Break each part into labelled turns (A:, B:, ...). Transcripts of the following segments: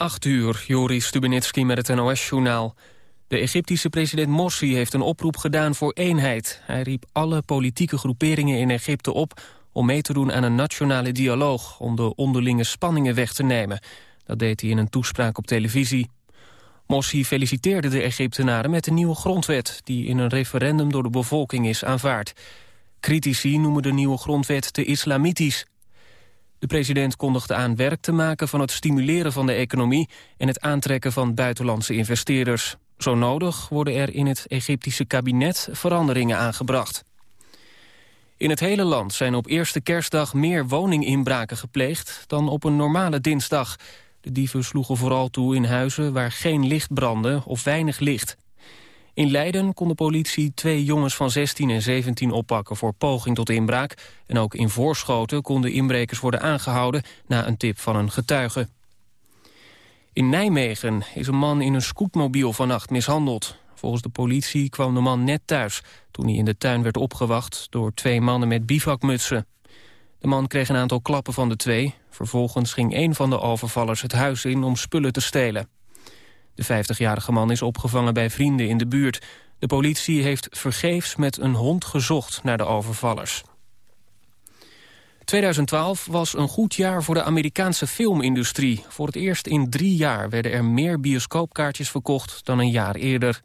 A: 8 uur, Joris Stubenitski met het NOS-journaal. De Egyptische president Morsi heeft een oproep gedaan voor eenheid. Hij riep alle politieke groeperingen in Egypte op... om mee te doen aan een nationale dialoog... om de onderlinge spanningen weg te nemen. Dat deed hij in een toespraak op televisie. Morsi feliciteerde de Egyptenaren met de nieuwe grondwet... die in een referendum door de bevolking is aanvaard. Critici noemen de nieuwe grondwet te islamitisch... De president kondigde aan werk te maken van het stimuleren van de economie... en het aantrekken van buitenlandse investeerders. Zo nodig worden er in het Egyptische kabinet veranderingen aangebracht. In het hele land zijn op eerste kerstdag meer woninginbraken gepleegd... dan op een normale dinsdag. De dieven sloegen vooral toe in huizen waar geen licht brandde of weinig licht. In Leiden kon de politie twee jongens van 16 en 17 oppakken voor poging tot inbraak. En ook in Voorschoten konden inbrekers worden aangehouden na een tip van een getuige. In Nijmegen is een man in een scootmobiel vannacht mishandeld. Volgens de politie kwam de man net thuis toen hij in de tuin werd opgewacht door twee mannen met bivakmutsen. De man kreeg een aantal klappen van de twee. Vervolgens ging een van de overvallers het huis in om spullen te stelen. De 50-jarige man is opgevangen bij vrienden in de buurt. De politie heeft vergeefs met een hond gezocht naar de overvallers. 2012 was een goed jaar voor de Amerikaanse filmindustrie. Voor het eerst in drie jaar werden er meer bioscoopkaartjes verkocht dan een jaar eerder.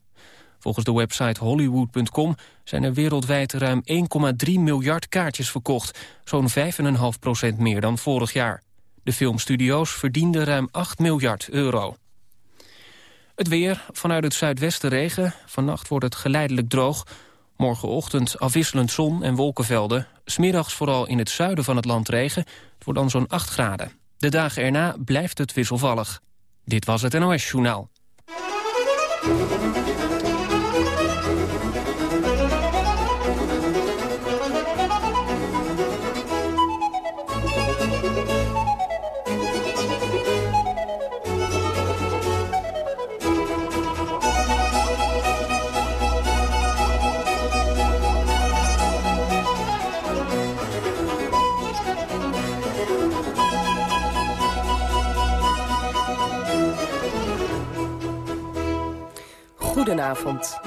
A: Volgens de website Hollywood.com zijn er wereldwijd ruim 1,3 miljard kaartjes verkocht. Zo'n 5,5% meer dan vorig jaar. De filmstudio's verdienden ruim 8 miljard euro. Het weer, vanuit het zuidwesten regen. Vannacht wordt het geleidelijk droog. Morgenochtend afwisselend zon en wolkenvelden. Smiddags vooral in het zuiden van het land regen. Het wordt dan zo'n 8 graden. De dagen erna blijft het wisselvallig. Dit was het NOS Journaal.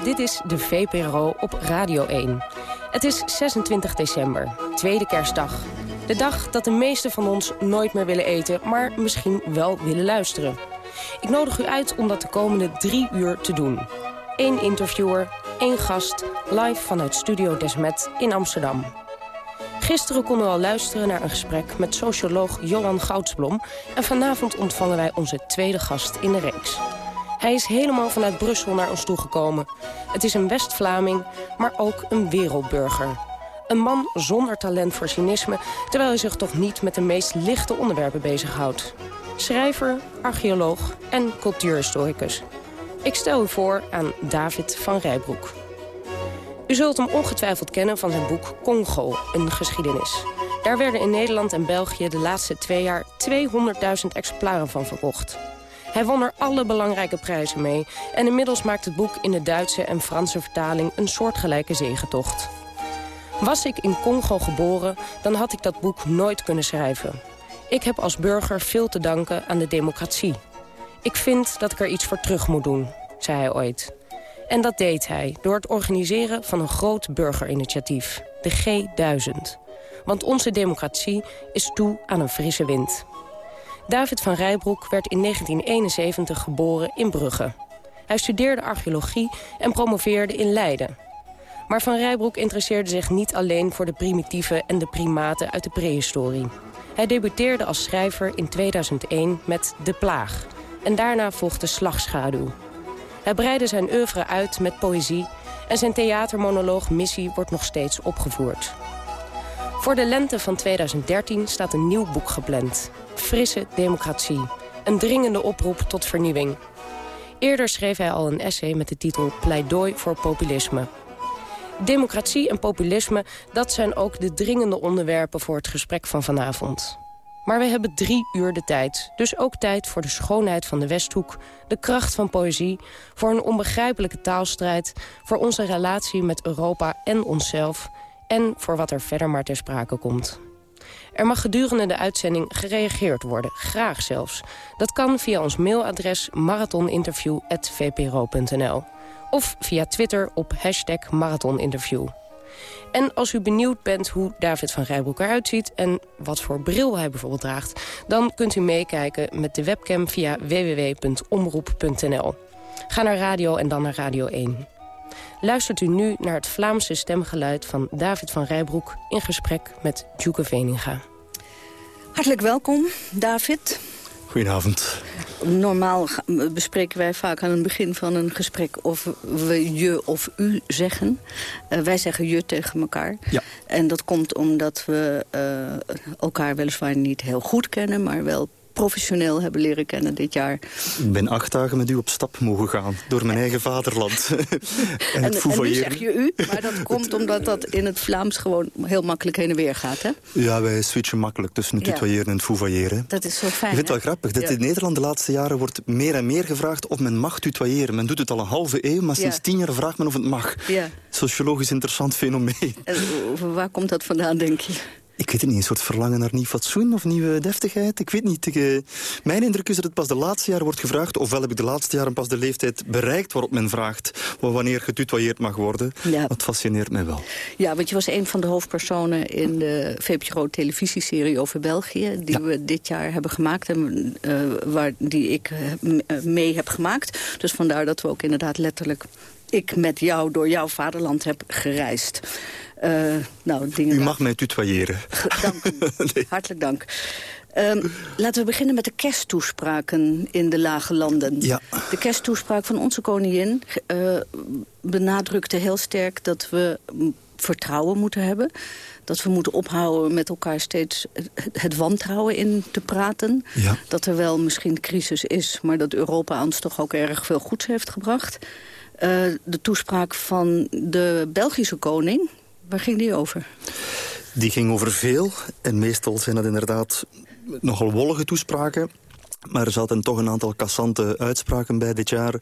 B: Dit is de VPRO op Radio 1. Het is 26 december, tweede kerstdag. De dag dat de meesten van ons nooit meer willen eten, maar misschien wel willen luisteren. Ik nodig u uit om dat de komende drie uur te doen. Eén interviewer, één gast, live vanuit Studio Desmet in Amsterdam. Gisteren konden we al luisteren naar een gesprek met socioloog Johan Goudsblom... en vanavond ontvangen wij onze tweede gast in de reeks. Hij is helemaal vanuit Brussel naar ons toegekomen. Het is een West-Vlaming, maar ook een wereldburger. Een man zonder talent voor cynisme... terwijl hij zich toch niet met de meest lichte onderwerpen bezighoudt. Schrijver, archeoloog en cultuurhistoricus. Ik stel u voor aan David van Rijbroek. U zult hem ongetwijfeld kennen van zijn boek Congo, een geschiedenis. Daar werden in Nederland en België de laatste twee jaar 200.000 exemplaren van verkocht. Hij won er alle belangrijke prijzen mee... en inmiddels maakt het boek in de Duitse en Franse vertaling... een soortgelijke zegentocht. Was ik in Congo geboren, dan had ik dat boek nooit kunnen schrijven. Ik heb als burger veel te danken aan de democratie. Ik vind dat ik er iets voor terug moet doen, zei hij ooit. En dat deed hij door het organiseren van een groot burgerinitiatief, de G1000. Want onze democratie is toe aan een frisse wind. David van Rijbroek werd in 1971 geboren in Brugge. Hij studeerde archeologie en promoveerde in Leiden. Maar Van Rijbroek interesseerde zich niet alleen voor de primitieven en de primaten uit de prehistorie. Hij debuteerde als schrijver in 2001 met De Plaag. En daarna volgde Slagschaduw. Hij breidde zijn oeuvre uit met poëzie... en zijn theatermonoloog Missie wordt nog steeds opgevoerd. Voor de lente van 2013 staat een nieuw boek gepland. Frisse democratie. Een dringende oproep tot vernieuwing. Eerder schreef hij al een essay met de titel Pleidooi voor populisme. Democratie en populisme, dat zijn ook de dringende onderwerpen voor het gesprek van vanavond. Maar we hebben drie uur de tijd. Dus ook tijd voor de schoonheid van de Westhoek, de kracht van poëzie... voor een onbegrijpelijke taalstrijd, voor onze relatie met Europa en onszelf... en voor wat er verder maar ter sprake komt. Er mag gedurende de uitzending gereageerd worden, graag zelfs. Dat kan via ons mailadres marathoninterview.vpro.nl of via Twitter op hashtag marathoninterview. En als u benieuwd bent hoe David van Rijbroek eruit ziet... en wat voor bril hij bijvoorbeeld draagt... dan kunt u meekijken met de webcam via www.omroep.nl. Ga naar radio en dan naar Radio 1. Luistert u nu naar het Vlaamse stemgeluid van David van Rijbroek... in gesprek met Djoeke Veninga.
C: Hartelijk welkom, David.
D: Goedenavond.
C: Normaal bespreken wij vaak aan het begin van een gesprek of we je of u zeggen. Uh, wij zeggen je tegen elkaar.
D: Ja.
C: En dat komt omdat we uh, elkaar weliswaar niet heel goed kennen... maar wel professioneel hebben leren kennen dit jaar.
D: Ik ben acht dagen met u op stap mogen gaan, door mijn eigen vaderland.
C: en, het en, en nu zeg je u, maar dat komt omdat dat in het Vlaams gewoon heel makkelijk heen en weer gaat, hè?
D: Ja, wij switchen makkelijk tussen het tutoyeren en het fouvailleren.
C: Dat is zo fijn,
D: Ik vind het wel grappig, dat in Nederland de laatste jaren wordt meer en meer gevraagd of men mag tutoyeren. Men doet het al een halve eeuw, maar sinds tien jaar vraagt men of het mag.
C: Ja.
D: Sociologisch interessant fenomeen.
C: En waar komt dat vandaan, denk je?
D: Ik weet het niet, een soort verlangen naar nieuw fatsoen of nieuwe deftigheid. Ik weet niet. Ik, uh, mijn indruk is dat het pas de laatste jaren wordt gevraagd. Ofwel heb ik de laatste jaren pas de leeftijd bereikt waarop men vraagt wanneer getutoyeerd mag worden.
C: Ja.
D: Dat fascineert mij wel.
C: Ja, want je was een van de hoofdpersonen in de VPRO televisieserie over België. Die
D: Ja.
C: we dit jaar hebben gemaakt en uh, waar, die ik uh, mee heb gemaakt. Dus vandaar dat we ook inderdaad letterlijk ik met jou door jouw vaderland heb gereisd. Uh, nou, dingen
D: U mag mij tutoyeren.
C: Dank u. nee. Hartelijk dank. Um, laten we beginnen met de kersttoespraken in de lage landen.
D: Ja.
C: De kersttoespraak van onze koningin uh, benadrukte heel sterk dat we vertrouwen moeten hebben. Dat we moeten ophouden met elkaar steeds het wantrouwen in te praten.
D: Ja.
C: Dat er wel misschien crisis is, maar dat Europa ons toch ook erg veel goeds heeft gebracht. Uh, de toespraak van de Belgische koning, waar ging die over?
D: Die ging over veel. En meestal zijn dat inderdaad nogal wollige toespraken. Maar er zaten toch een aantal cassante uitspraken bij dit jaar.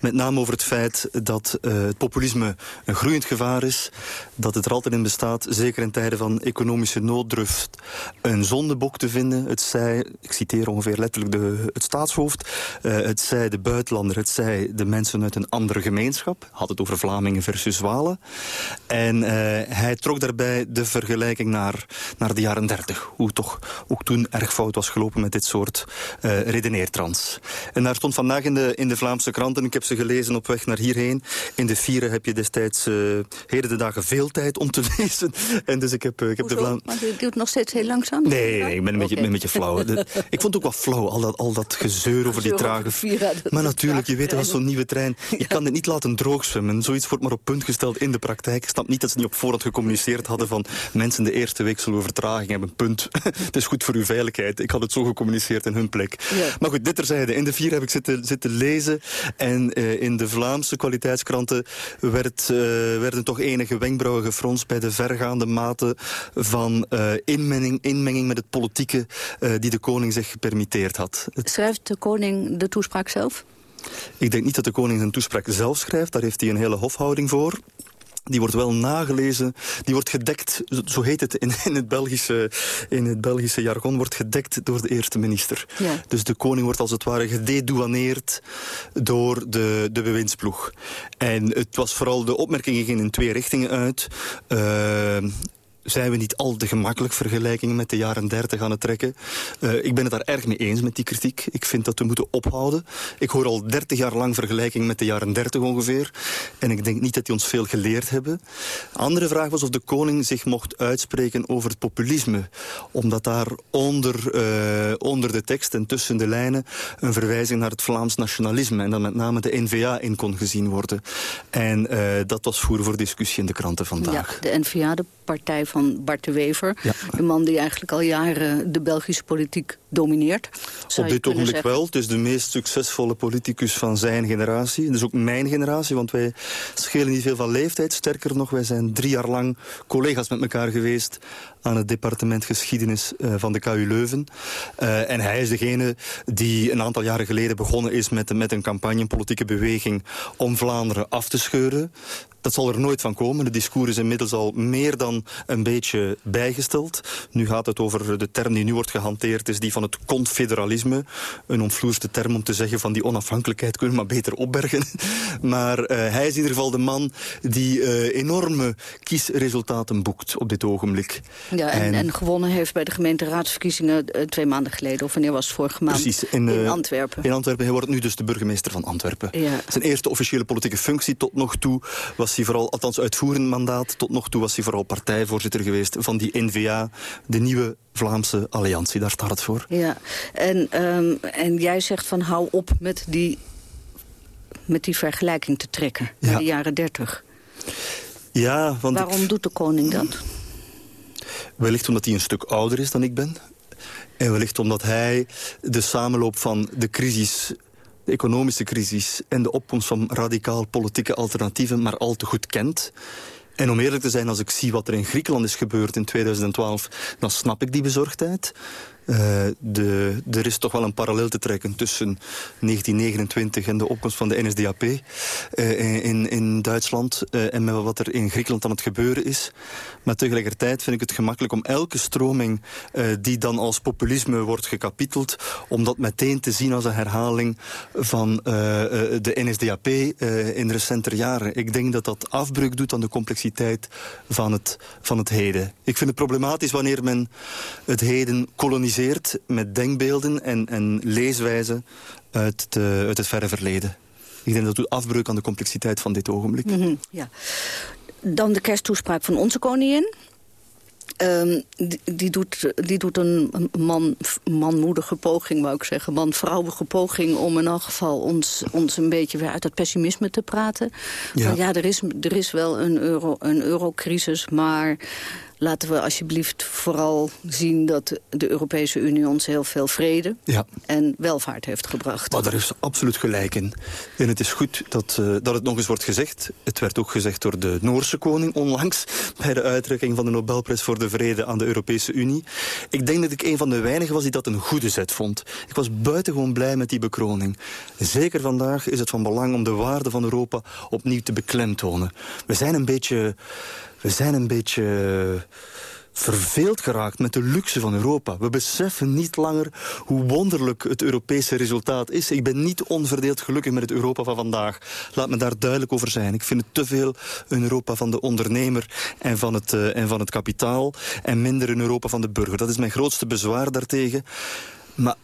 D: Met name over het feit dat uh, het populisme een groeiend gevaar is. Dat het er altijd in bestaat, zeker in tijden van economische nooddruft... een zondebok te vinden. Het zij, ik citeer ongeveer letterlijk de, het staatshoofd... Uh, het zij de buitenlander, het zij de mensen uit een andere gemeenschap. Had het over Vlamingen versus Walen. En uh, hij trok daarbij de vergelijking naar, naar de jaren dertig. Hoe toch ook toen erg fout was gelopen met dit soort... Uh, redeneertrans. En daar stond vandaag in de, in de Vlaamse kranten, ik heb ze gelezen op weg naar hierheen. In de Vieren heb je destijds uh, heden de dagen veel tijd om te lezen. En dus ik heb, uh, ik heb de
C: Vlaam... Maar je doet nog steeds heel langzaam?
D: Nee, nee ik ben een, beetje, een beetje flauw. Ik vond het ook wel flauw, al dat, al dat gezeur over die trage... Maar natuurlijk, je weet wel, zo'n nieuwe trein... Je ja. kan het niet laten droog zwemmen. Zoiets wordt maar op punt gesteld in de praktijk. Ik snap niet dat ze niet op voorhand gecommuniceerd hadden van... mensen de eerste week zullen we vertraging hebben, punt. het is goed voor uw veiligheid. Ik had het zo gecommuniceerd in hun plek.
C: Ja.
D: Maar goed, dit terzijde. In de vier heb ik zitten, zitten lezen. En uh, in de Vlaamse kwaliteitskranten werd, uh, werden toch enige wenkbrauwen gefronst... bij de vergaande mate van uh, inmenging, inmenging met het politieke... die de koning zich gepermitteerd had.
C: Schrijft de koning de toespraak zelf?
D: Ik denk niet dat de koning zijn toespraak zelf schrijft. Daar heeft hij een hele hofhouding voor. Die wordt wel nagelezen, die wordt gedekt, zo heet het in, in, het, Belgische, in het Belgische jargon, wordt gedekt door de eerste minister.
C: Ja.
D: Dus de koning wordt als het ware gededouaneerd door de, de bewindsploeg. En het was vooral, de opmerkingen gingen in twee richtingen uit. Uh, zijn we niet al te gemakkelijk vergelijkingen met de jaren 30 aan het trekken. Uh, ik ben het daar erg mee eens met die kritiek. Ik vind dat we moeten ophouden. Ik hoor al 30 jaar lang vergelijkingen met de jaren 30 ongeveer. En ik denk niet dat die ons veel geleerd hebben. Andere vraag was of de koning zich mocht uitspreken over het populisme. Omdat daar onder, uh, onder de tekst en tussen de lijnen... een verwijzing naar het Vlaams nationalisme... en dan met name de N-VA in kon gezien worden. En uh, dat was voer voor discussie in de kranten vandaag.
C: Ja, de N-VA, de partij van Bart de Wever.
D: Ja.
C: De man die eigenlijk al jaren de Belgische politiek domineert.
D: Op dit ogenblik wel. Het is de meest succesvolle politicus van zijn generatie. Dus ook mijn generatie, want wij schelen niet veel van leeftijd. Sterker nog, wij zijn drie jaar lang collega's met elkaar geweest aan het departement geschiedenis uh, van de KU Leuven. Uh, en hij is degene die een aantal jaren geleden begonnen is met, met een campagne, een politieke beweging om Vlaanderen af te scheuren. Dat zal er nooit van komen. De discours is inmiddels al meer dan een beetje bijgesteld. Nu gaat het over de term die nu wordt gehanteerd, is die van het confederalisme. Een ontvloerste term om te zeggen van die onafhankelijkheid kunnen we maar beter opbergen. Maar uh, hij is in ieder geval de man die uh, enorme kiesresultaten boekt op dit ogenblik.
C: Ja, en, en, en gewonnen heeft bij de gemeenteraadsverkiezingen uh, twee maanden geleden. Of wanneer was het vorige maand?
D: Precies,
C: in, in Antwerpen.
D: In Antwerpen. Hij wordt nu dus de burgemeester van Antwerpen.
C: Ja.
D: Zijn eerste officiële politieke functie tot nog toe was was hij vooral, althans uitvoerend mandaat, tot nog toe was hij vooral partijvoorzitter geweest van die NVA, de nieuwe Vlaamse Alliantie. Daar staat het voor.
C: Ja, en, um, en jij zegt van hou op met die, met die vergelijking te trekken ja. in de jaren dertig.
D: Ja, want
C: Waarom
D: ik...
C: doet de koning dat?
D: Wellicht omdat hij een stuk ouder is dan ik ben. En wellicht omdat hij de samenloop van de crisis de economische crisis en de opkomst van radicaal politieke alternatieven maar al te goed kent. En om eerlijk te zijn, als ik zie wat er in Griekenland is gebeurd in 2012, dan snap ik die bezorgdheid. Uh, de, er is toch wel een parallel te trekken tussen 1929 en de opkomst van de NSDAP uh, in, in Duitsland uh, en met wat er in Griekenland aan het gebeuren is. Maar tegelijkertijd vind ik het gemakkelijk om elke stroming die dan als populisme wordt gekapiteld, om dat meteen te zien als een herhaling van de NSDAP in recenter jaren. Ik denk dat dat afbreuk doet aan de complexiteit van het, van het heden. Ik vind het problematisch wanneer men het heden koloniseert met denkbeelden en, en leeswijzen uit, de, uit het verre verleden. Ik denk dat doet afbreuk aan de complexiteit van dit ogenblik.
C: Mm -hmm, ja. Dan de kersttoespraak van onze koningin. Um, die, die, doet, die doet een man, manmoedige poging, wou ik zeggen. Man-vrouwige poging om in elk geval ons, ons een beetje weer uit het pessimisme te praten. Ja, ja er, is, er is wel een, euro, een eurocrisis, maar laten we alsjeblieft vooral zien dat de Europese Unie ons heel veel vrede
D: ja.
C: en welvaart heeft gebracht.
D: Maar daar is absoluut gelijk in. En het is goed dat, uh, dat het nog eens wordt gezegd. Het werd ook gezegd door de Noorse koning onlangs bij de uitreiking van de Nobelprijs voor de Vrede aan de Europese Unie. Ik denk dat ik een van de weinigen was die dat een goede zet vond. Ik was buitengewoon blij met die bekroning. Zeker vandaag is het van belang om de waarde van Europa opnieuw te beklemtonen. We zijn een beetje we zijn een beetje verveeld geraakt met de luxe van Europa. We beseffen niet langer hoe wonderlijk het Europese resultaat is. Ik ben niet onverdeeld gelukkig met het Europa van vandaag. Laat me daar duidelijk over zijn. Ik vind het te veel een Europa van de ondernemer en van het, uh, en van het kapitaal... en minder een Europa van de burger. Dat is mijn grootste bezwaar daartegen. Maar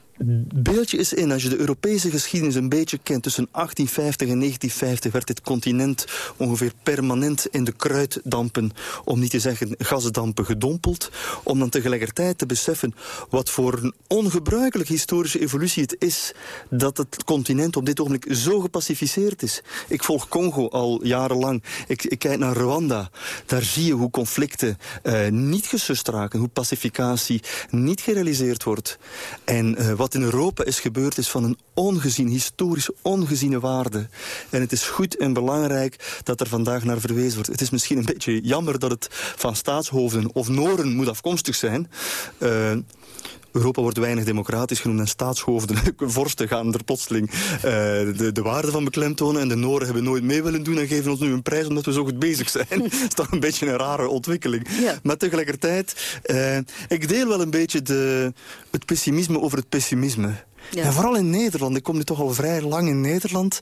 D: beeldje is in, als je de Europese geschiedenis een beetje kent... tussen 1850 en 1950 werd dit continent ongeveer permanent in de kruiddampen... om niet te zeggen gasdampen gedompeld. Om dan tegelijkertijd te beseffen wat voor een ongebruikelijk historische evolutie het is... dat het continent op dit ogenblik zo gepacificeerd is. Ik volg Congo al jarenlang. Ik, ik kijk naar Rwanda. Daar zie je hoe conflicten uh, niet gesust raken. Hoe pacificatie niet gerealiseerd wordt. En uh, wat wat in Europa is gebeurd is van een ongezien, historisch ongeziene waarde. En het is goed en belangrijk dat er vandaag naar verwezen wordt. Het is misschien een beetje jammer dat het van staatshoofden of noren moet afkomstig zijn. Uh, Europa wordt weinig democratisch genoemd en staatshoofden, vorsten gaan er plotseling uh, de, de waarde van beklemtonen en de Noren hebben nooit mee willen doen en geven ons nu een prijs omdat we zo goed bezig zijn. dat is toch een beetje een rare ontwikkeling.
C: Ja.
D: Maar tegelijkertijd, uh, ik deel wel een beetje de, het pessimisme over het pessimisme. Ja. Vooral in Nederland. Ik kom nu toch al vrij lang in Nederland.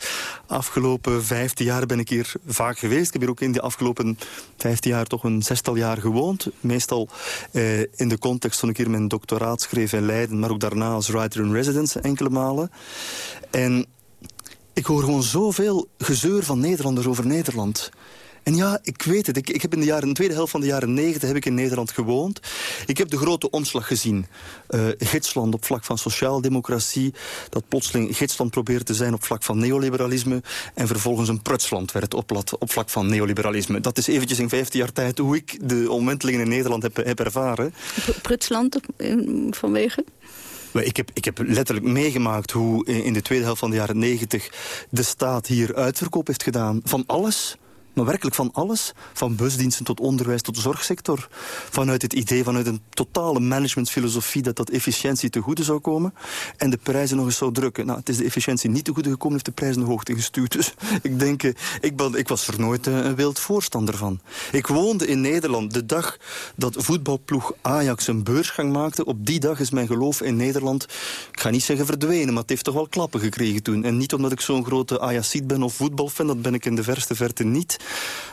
D: Afgelopen vijftien jaar ben ik hier vaak geweest. Ik heb hier ook in de afgelopen vijftien jaar toch een zestal jaar gewoond. Meestal eh, in de context toen ik hier mijn doctoraat schreef in Leiden... maar ook daarna als writer in residence enkele malen. En ik hoor gewoon zoveel gezeur van Nederlanders over Nederland... En ja, ik weet het. Ik, ik heb in de, jaren, de tweede helft van de jaren negentig heb ik in Nederland gewoond. Ik heb de grote omslag gezien. Uh, gidsland op vlak van sociaaldemocratie. Dat plotseling gidsland probeerde te zijn op vlak van neoliberalisme. En vervolgens een prutsland werd op, op vlak van neoliberalisme. Dat is eventjes in vijftien jaar tijd hoe ik de omwentelingen in Nederland heb, heb ervaren.
C: Prutsland vanwege?
D: Ik heb, ik heb letterlijk meegemaakt hoe in de tweede helft van de jaren negentig... de staat hier uitverkoop heeft gedaan van alles maar werkelijk van alles. Van busdiensten tot onderwijs tot zorgsector. Vanuit het idee, vanuit een totale managementfilosofie... dat dat efficiëntie te goede zou komen. En de prijzen nog eens zou drukken. Nou, het is de efficiëntie niet te goede gekomen... heeft de prijzen de hoogte gestuurd. Dus ik denk, eh, ik, ben, ik was er nooit eh, een wild voorstander van. Ik woonde in Nederland de dag dat voetbalploeg Ajax een beursgang maakte. Op die dag is mijn geloof in Nederland... ik ga niet zeggen verdwenen, maar het heeft toch wel klappen gekregen toen. En niet omdat ik zo'n grote Ajaxiet ben of voetbalfan... dat ben ik in de verste verte niet...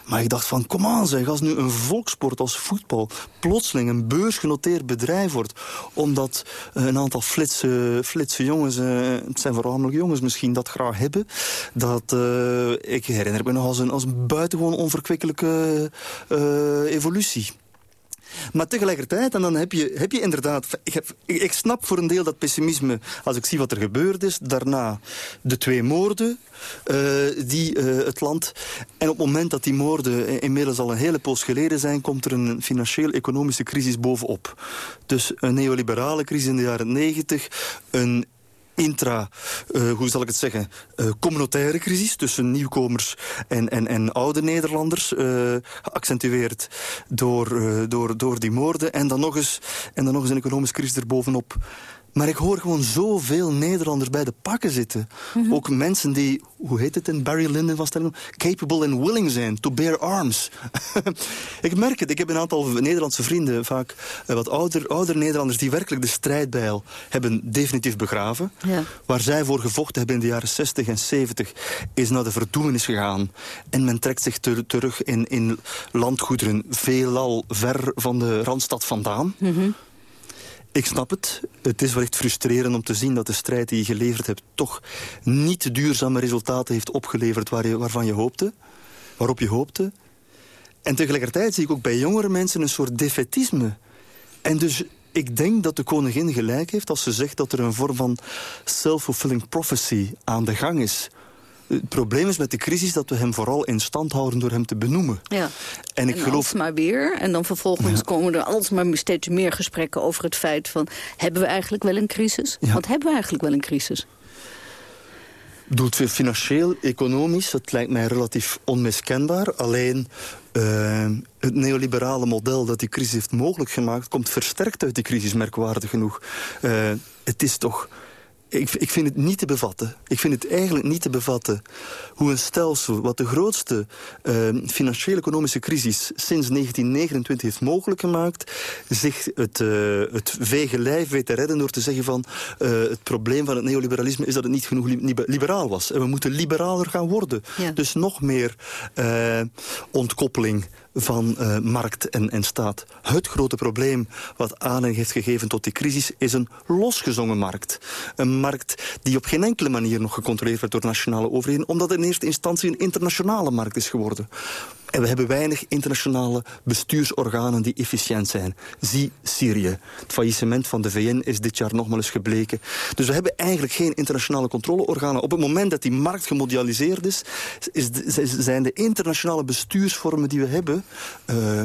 D: Maar ik dacht van, kom aan zeg, als nu een volksport als voetbal... plotseling een beursgenoteerd bedrijf wordt... omdat een aantal flitse, flitse jongens, uh, het zijn voornamelijk jongens misschien, dat graag hebben... dat, uh, ik herinner me nog als een, als een buitengewoon onverkwikkelijke evolutie. Maar tegelijkertijd, en dan heb je, heb je inderdaad... Ik, heb, ik, snap voor een deel dat pessimisme als ik zie wat er gebeurd is. Daarna de twee moorden, uh, die uh, het land... En op het moment dat die moorden inmiddels al een hele poos geleden zijn... komt er een financieel-economische crisis bovenop. Dus een neoliberale crisis in de jaren negentig... een intra, uh, hoe zal ik het zeggen, uh, communautaire crisis tussen nieuwkomers en, en, en oude Nederlanders, uh, geaccentueerd door, door, door die moorden. En dan, nog eens, en dan nog eens een economische crisis erbovenop. Maar ik hoor gewoon zoveel Nederlanders bij de pakken zitten. Mm -hmm. Ook mensen die, hoe heet het in Barry Lyndon vaststellen? Capable and willing zijn, to bear arms. ik merk het, ik heb een aantal Nederlandse vrienden, vaak uh, wat ouder, ouder Nederlanders... die werkelijk de strijdbijl hebben definitief begraven. Ja. Waar zij voor gevochten hebben in de jaren 60 en 70... is naar de verdoemenis gegaan. En men trekt zich ter, terug in, in landgoederen... veelal ver van de Randstad vandaan... Mm -hmm. Ik snap het. Het is wel echt frustrerend om te zien dat de strijd die je geleverd hebt... toch niet duurzame resultaten heeft opgeleverd waar je, waarvan je hoopte. Waarop je hoopte. En tegelijkertijd zie ik ook bij jongere mensen een soort defetisme. En dus ik denk dat de koningin gelijk heeft als ze zegt dat er een vorm van self-fulfilling prophecy aan de gang is het probleem is met de crisis dat we hem vooral in stand houden door hem te benoemen.
C: Ja. En ik en geloof. maar weer. En dan vervolgens ja. komen er alsmaar steeds meer gesprekken over het feit van... hebben we eigenlijk wel een crisis? Ja. Want hebben we eigenlijk wel een crisis?
D: Doet financieel, economisch, dat lijkt mij relatief onmiskenbaar. Alleen uh, het neoliberale model dat die crisis heeft mogelijk gemaakt... komt versterkt uit die crisis, merkwaardig genoeg. Uh, het is toch ik, ik vind het niet te bevatten. Ik vind het eigenlijk niet te bevatten hoe een stelsel... wat de grootste uh, financiële economische crisis sinds 1929 heeft mogelijk gemaakt... zich het, uh, het vege lijf weet te redden door te zeggen van... Uh, het probleem van het neoliberalisme is dat het niet genoeg liberaal was. En we moeten liberaler gaan worden. Ja. Dus nog meer ontkoppeling van uh, markt en, en staat. Het grote probleem wat aanleiding heeft gegeven tot die crisis... is een losgezongen markt. Een markt die op geen enkele manier nog gecontroleerd werd door nationale overheden... omdat in eerste instantie een internationale markt is geworden. En we hebben weinig internationale bestuursorganen die efficiënt zijn. Zie Syrië. Het faillissement van de VN is dit jaar nogmaals gebleken. Dus we hebben eigenlijk geen internationale controleorganen. Op het moment dat die markt gemondialiseerd is... is zijn de internationale bestuursvormen die we hebben... Uh,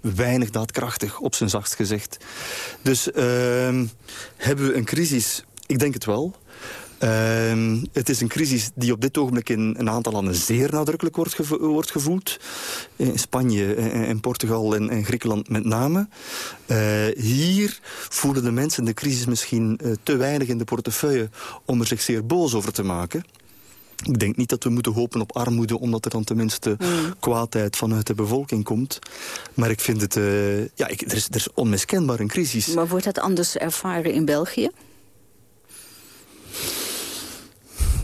D: weinig daadkrachtig, op zijn zachtst gezegd. Dus uh, hebben we een crisis? Ik denk het wel. Uh, het is een crisis die op dit ogenblik in een aantal landen zeer nadrukkelijk wordt, gevo wordt gevoeld. In Spanje en Portugal en, en, Griekenland met name. Uh, hier voelen de mensen de crisis misschien te weinig in de portefeuille om er zich zeer boos over te maken. Ik denk niet dat we moeten hopen op armoede... omdat er dan tenminste mm. kwaadheid vanuit de bevolking komt. Maar ik vind het... Uh, ja, ik, er, is, er is onmiskenbaar een crisis.
C: Maar wordt dat anders ervaren in België?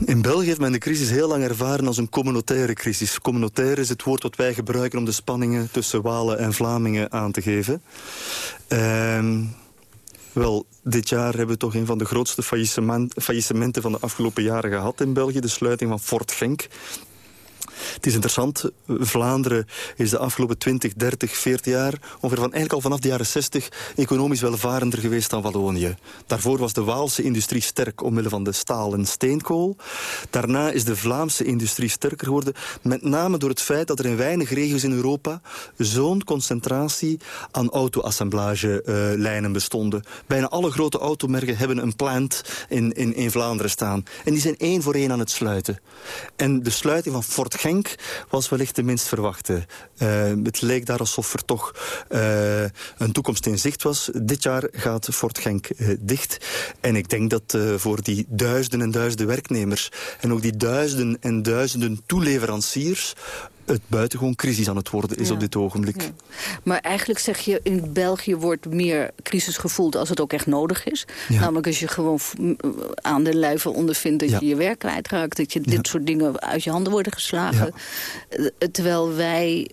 D: In België heeft men de crisis heel lang ervaren als een communautaire crisis. Communautaire is het woord dat wij gebruiken om de spanningen tussen Walen en Vlamingen aan te geven. Uh, wel, dit jaar hebben we toch een van de grootste faillissement, faillissementen van de afgelopen jaren gehad in België. De sluiting van Fort Genk. Het is interessant, Vlaanderen is de afgelopen 20, 30, 40 jaar... ongeveer van, eigenlijk al vanaf de jaren 60 economisch welvarender geweest dan Wallonië. Daarvoor was de Waalse industrie sterk omwille van de staal en steenkool. Daarna is de Vlaamse industrie sterker geworden... met name door het feit dat er in weinig regio's in Europa... zo'n concentratie aan auto-assemblagelijnen bestonden. Bijna alle grote automerken hebben een plant in, in, in Vlaanderen staan. En die zijn één voor één aan het sluiten. En de sluiting van Fort Genk was wellicht de minst verwachte. Uh, het leek daar alsof er toch uh, een toekomst in zicht was. Dit jaar gaat Fort Genk uh, dicht. En ik denk dat voor die duizenden en duizenden werknemers... en ook die duizenden en duizenden toeleveranciers het buitengewoon crisis aan het worden is op dit ogenblik.
C: Maar eigenlijk zeg je, in België wordt meer crisis gevoeld als het ook echt nodig is. Namelijk als je gewoon aan de lijve ondervindt dat je je werk kwijtraakt. Dat je dit soort dingen uit je handen worden geslagen. Eh, terwijl wij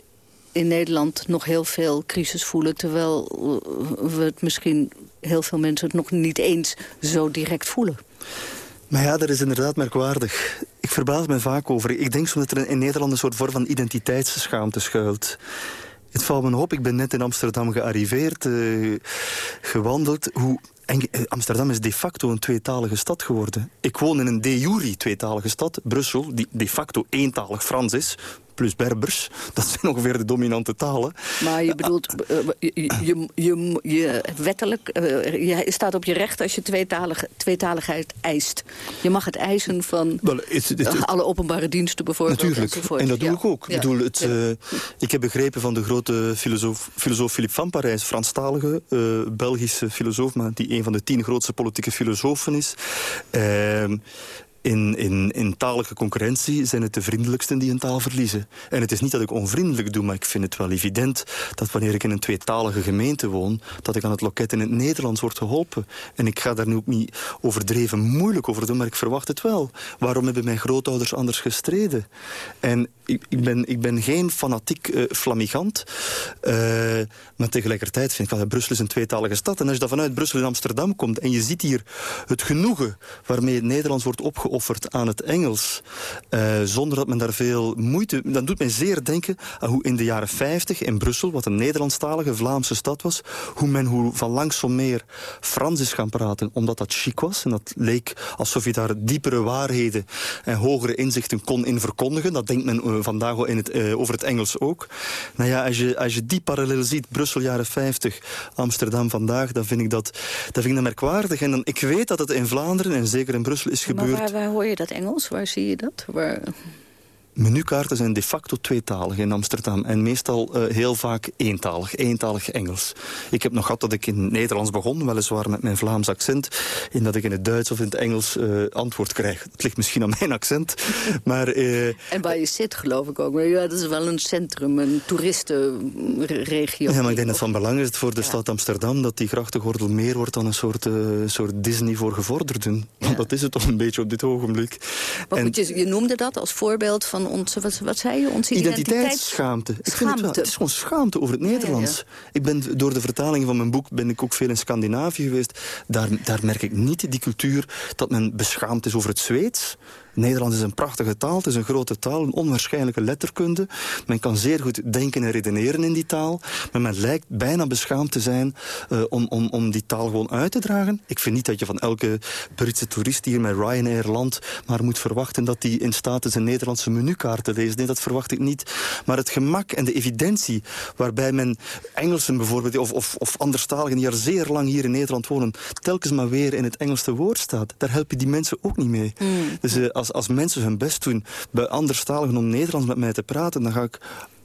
C: in Nederland nog heel veel crisis voelen... terwijl we het misschien heel veel mensen het nog niet eens zo direct voelen.
D: Maar ja, dat is inderdaad merkwaardig. Ik verbaas me vaak over. Ik denk soms dat er in Nederland een soort vorm van identiteitsschaamte schuilt. Het valt me op, ik ben net in Amsterdam gearriveerd, uh, gewandeld. Hoe eh, Amsterdam is de facto een tweetalige stad geworden. Ik woon in een de jure tweetalige stad, Brussel, die de facto eentalig Frans is plus Berbers. Dat zijn ongeveer de dominante talen.
C: Maar je bedoelt, uh, je, je, je, wettelijk, uh, je staat op je recht als je tweetalig, tweetaligheid eist. Je mag het eisen van alle openbare diensten bijvoorbeeld.
D: Natuurlijk, en dat doe ik ook. Ja. Ik, bedoel, het, uh, ik heb begrepen van de grote filosoof, filosoof Philippe van Parijs, Franstalige, Belgische filosoof, maar die een van de tien grootste politieke filosofen is. In, in, in talige concurrentie zijn het de vriendelijksten die een taal verliezen. En het is niet dat ik onvriendelijk doe, maar ik vind het wel evident... dat wanneer ik in een tweetalige gemeente woon... dat ik aan het loket in het Nederlands word geholpen. En ik ga daar nu ook niet overdreven moeilijk over doen, maar ik verwacht het wel. Waarom hebben mijn grootouders anders gestreden? En ik, ik ben, ik ben geen fanatiek uh, flamigant. Uh, maar tegelijkertijd vind ik dat Brussel is een tweetalige stad. En als je dan vanuit Brussel in Amsterdam komt... en je ziet hier het genoegen waarmee het Nederlands wordt opgehouden opgeofferd aan het Engels... Uh, zonder dat men daar veel moeite... Dan doet men zeer denken aan hoe in de jaren 50 in Brussel... wat een Nederlandstalige Vlaamse stad was... hoe men hoe van langs van meer Frans is gaan praten... omdat dat chic was. En dat leek alsof je daar diepere waarheden... en hogere inzichten kon in verkondigen. Dat denkt men uh, vandaag in het, uh, over het Engels ook. Nou ja, als je, als je die parallel ziet... Brussel jaren 50, Amsterdam vandaag... dan vind ik dat, dat, vind ik dat merkwaardig. En dan, ik weet dat het in Vlaanderen en zeker in Brussel is gebeurd
C: waar hoor je dat Engels? Waar zie je dat? Waar...
D: Menukaarten zijn de facto tweetalig in Amsterdam. En meestal uh, heel vaak eentalig, eentalig Engels. Ik heb nog gehad dat ik in het Nederlands begon, weliswaar met mijn Vlaams accent. In dat ik in het Duits of in het Engels uh, antwoord krijg. Het ligt misschien aan mijn accent. maar, uh,
C: en waar je zit, geloof ik ook. Maar ja, dat is wel een centrum, een toeristenregio.
D: Ja, maar ik denk dat het van belang is voor de ja. stad Amsterdam... dat die grachtengordel meer wordt dan een soort, soort Disney voor gevorderden. Want dat is het toch een beetje op dit ogenblik.
C: Maar en, goed, je, je noemde dat als voorbeeld van onze, wat, wat zei je? Onze
D: identiteitsschaamte. Ik vind het, wel, het is gewoon schaamte over het Nederlands. Ja, ja. Ik ben, door de vertaling van mijn boek ben ik ook veel in Scandinavië geweest. Daar, daar merk ik niet die cultuur dat men beschaamd is over het Zweeds. Nederlands is een prachtige taal, het is een grote taal, een onwaarschijnlijke letterkunde. Men kan zeer goed denken en redeneren in die taal. Maar men lijkt bijna beschaamd te zijn uh, om, om, om die taal gewoon uit te dragen. Ik vind niet dat je van elke Britse toerist die hier met Ryanair landt... maar moet verwachten dat hij in staat is een Nederlandse menukaart te lezen. Nee, dat verwacht ik niet. Maar het gemak en de evidentie waarbij men Engelsen bijvoorbeeld... of, of, of anderstaligen die er zeer lang hier in Nederland wonen... telkens maar weer in het Engels te woord staat. Daar help je die mensen ook niet mee. Mm. Dus uh, als, als mensen hun best doen bij anderstaligen om Nederlands met mij te praten... dan ga ik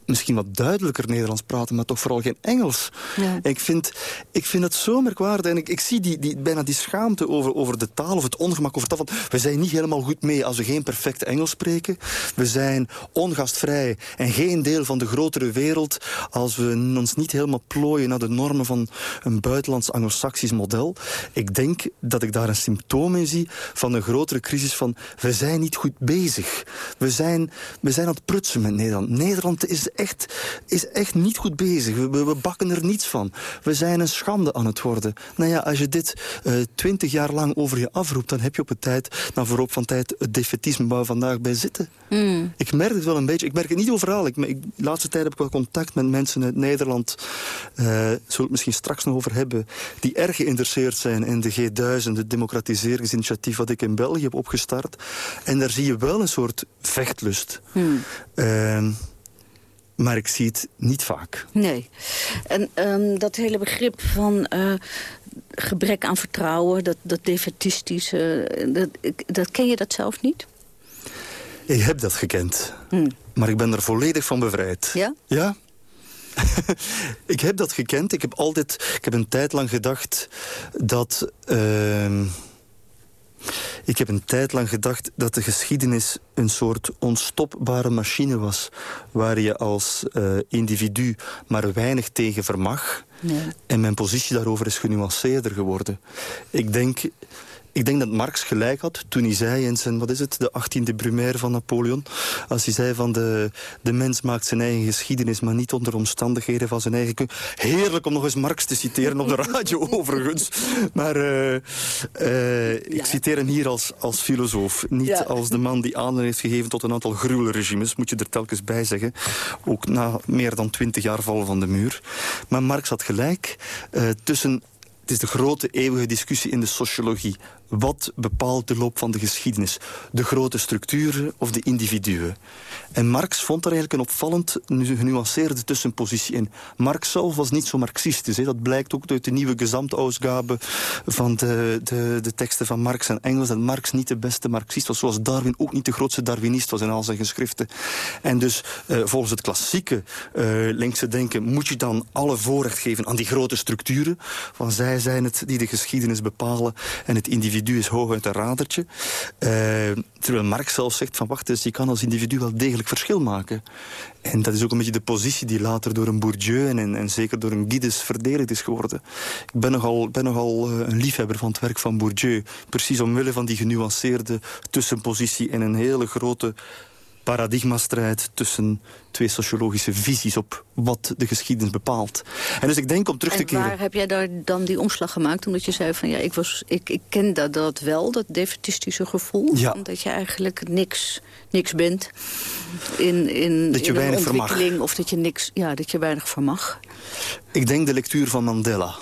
D: misschien wat duidelijker Nederlands praten, maar toch vooral geen Engels. Ja. Ik, vind, ik vind het zo merkwaardig. En ik, ik zie die, die, bijna die schaamte over, over de taal of het ongemak over taal. We zijn niet helemaal goed mee als we geen perfect Engels spreken. We zijn ongastvrij en geen deel van de grotere wereld als we ons niet helemaal plooien naar de normen van een buitenlands anglo-saxisch model. Ik denk dat ik daar een symptoom in zie van een grotere crisis van we zijn niet goed bezig. We zijn, we zijn aan het prutsen met Nederland. Nederland is echt, is echt niet goed bezig. We, we, bakken er niets van. We zijn een schande aan het worden. Nou ja, als je dit eh, twintig jaar lang over je afroept... dan heb je op het tijd, na verloop van tijd... het defetisme waar we vandaag bij zitten. Hmm. Ik merk het wel een beetje. Ik merk het niet overal. Ik, ik, de laatste tijd heb ik wel contact met mensen uit Nederland... Uh, zullen we het misschien straks nog over hebben... die erg geïnteresseerd zijn in de G1000, het democratiseringsinitiatief... wat ik in België heb opgestart. En daar zie je wel een soort vechtlust. Ehm, maar ik zie het niet vaak.
C: Nee. En um, dat hele begrip van uh, gebrek aan vertrouwen, dat, dat defetistische... Dat, dat, ken je dat zelf niet?
D: Ik heb dat gekend. Hmm. Maar ik ben er volledig van bevrijd.
C: Ja?
D: Ja. ik heb dat gekend. Ik heb altijd... Ik heb een tijd lang gedacht dat... Uh, ik heb een tijd lang gedacht dat de geschiedenis een soort onstopbare machine was... waar je als uh, individu maar weinig tegen vermag. Nee. En mijn positie daarover is genuanceerder geworden. Ik denk ik denk dat Marx gelijk had toen hij zei in zijn, wat is het, de 18e Brumaire van Napoleon. Als hij zei van de, de mens maakt zijn eigen geschiedenis, maar niet onder omstandigheden van zijn eigen... Heerlijk om nog eens Marx te citeren op de radio overigens. Maar uh, uh, ik citeer hem hier als, als filosoof. Niet als de man die aanleiding heeft gegeven tot een aantal gruwelregimes, moet je er telkens bij zeggen. Ook na meer dan twintig jaar vallen van de muur. Maar Marx had gelijk. Uh, tussen het is de grote eeuwige discussie in de sociologie. Wat bepaalt de loop van de geschiedenis? De grote structuren of de individuen? En Marx vond er eigenlijk een opvallend genuanceerde tussenpositie in. Marx zelf was niet zo marxistisch. Dat blijkt ook uit de nieuwe gezamtausgabe van de, de, de teksten van Marx en Engels. Dat Marx niet de beste marxist was, zoals Darwin ook niet de grootste Darwinist was in al zijn geschriften. En dus uh, volgens het klassieke uh, linkse denken moet je dan alle voorrecht geven aan die grote structuren. Want zij zijn het die de geschiedenis bepalen en het individu is hooguit een radertje. Uh, terwijl Marx zelf zegt van wacht eens, je kan als individu wel degelijk verschil maken. En dat is ook een beetje de positie die later door een Bourdieu en, en zeker door een Guides verdedigd is geworden. Ik ben nogal, ben nogal uh, een liefhebber van het werk van Bourdieu. Precies omwille van die genuanceerde tussenpositie en een hele grote paradigmastrijd tussen twee sociologische visies op wat de geschiedenis bepaalt. En dus ik denk om terug te keren...
C: waar heb jij daar dan die omslag gemaakt? Omdat je zei van ja, ik, was, ik, ik ken dat, dat wel, dat defetistische gevoel. Ja. Dat je eigenlijk niks, niks bent in, in,
D: dat je
C: in
D: weinig
C: een ontwikkeling.
D: Vermag.
C: Of dat je, niks, ja, dat je weinig vermag.
D: Ik denk de lectuur van Mandela.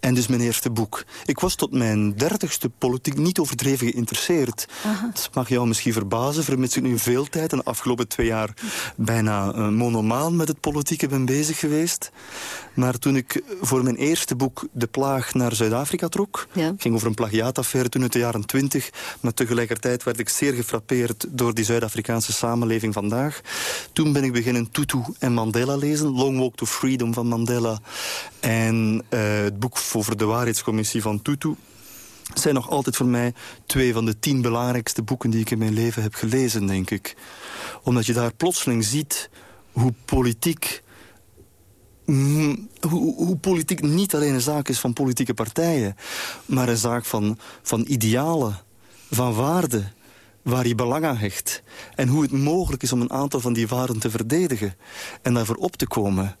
D: En dus mijn eerste boek. Ik was tot mijn dertigste politiek niet overdreven geïnteresseerd. Aha. Dat mag jou misschien verbazen, vermits ik nu veel tijd... en de afgelopen twee jaar bijna uh, monomaan met het politieke ben bezig geweest. Maar toen ik voor mijn eerste boek De Plaag naar Zuid-Afrika trok... Ja. ging over een plagiaataffaire toen uit de jaren twintig... maar tegelijkertijd werd ik zeer gefrappeerd door die Zuid-Afrikaanse samenleving vandaag. Toen ben ik beginnen Tutu en Mandela lezen. Long Walk to Freedom van Mandela. En uh, het boek over de waarheidscommissie van Tutu zijn nog altijd voor mij twee van de tien belangrijkste boeken die ik in mijn leven heb gelezen, denk ik. Omdat je daar plotseling ziet hoe politiek... Mm, hoe, hoe, politiek niet alleen een zaak is van politieke partijen... maar een zaak van, van idealen, van waarden, waar je belang aan hecht. En hoe het mogelijk is om een aantal van die waarden te verdedigen. En daarvoor op te komen.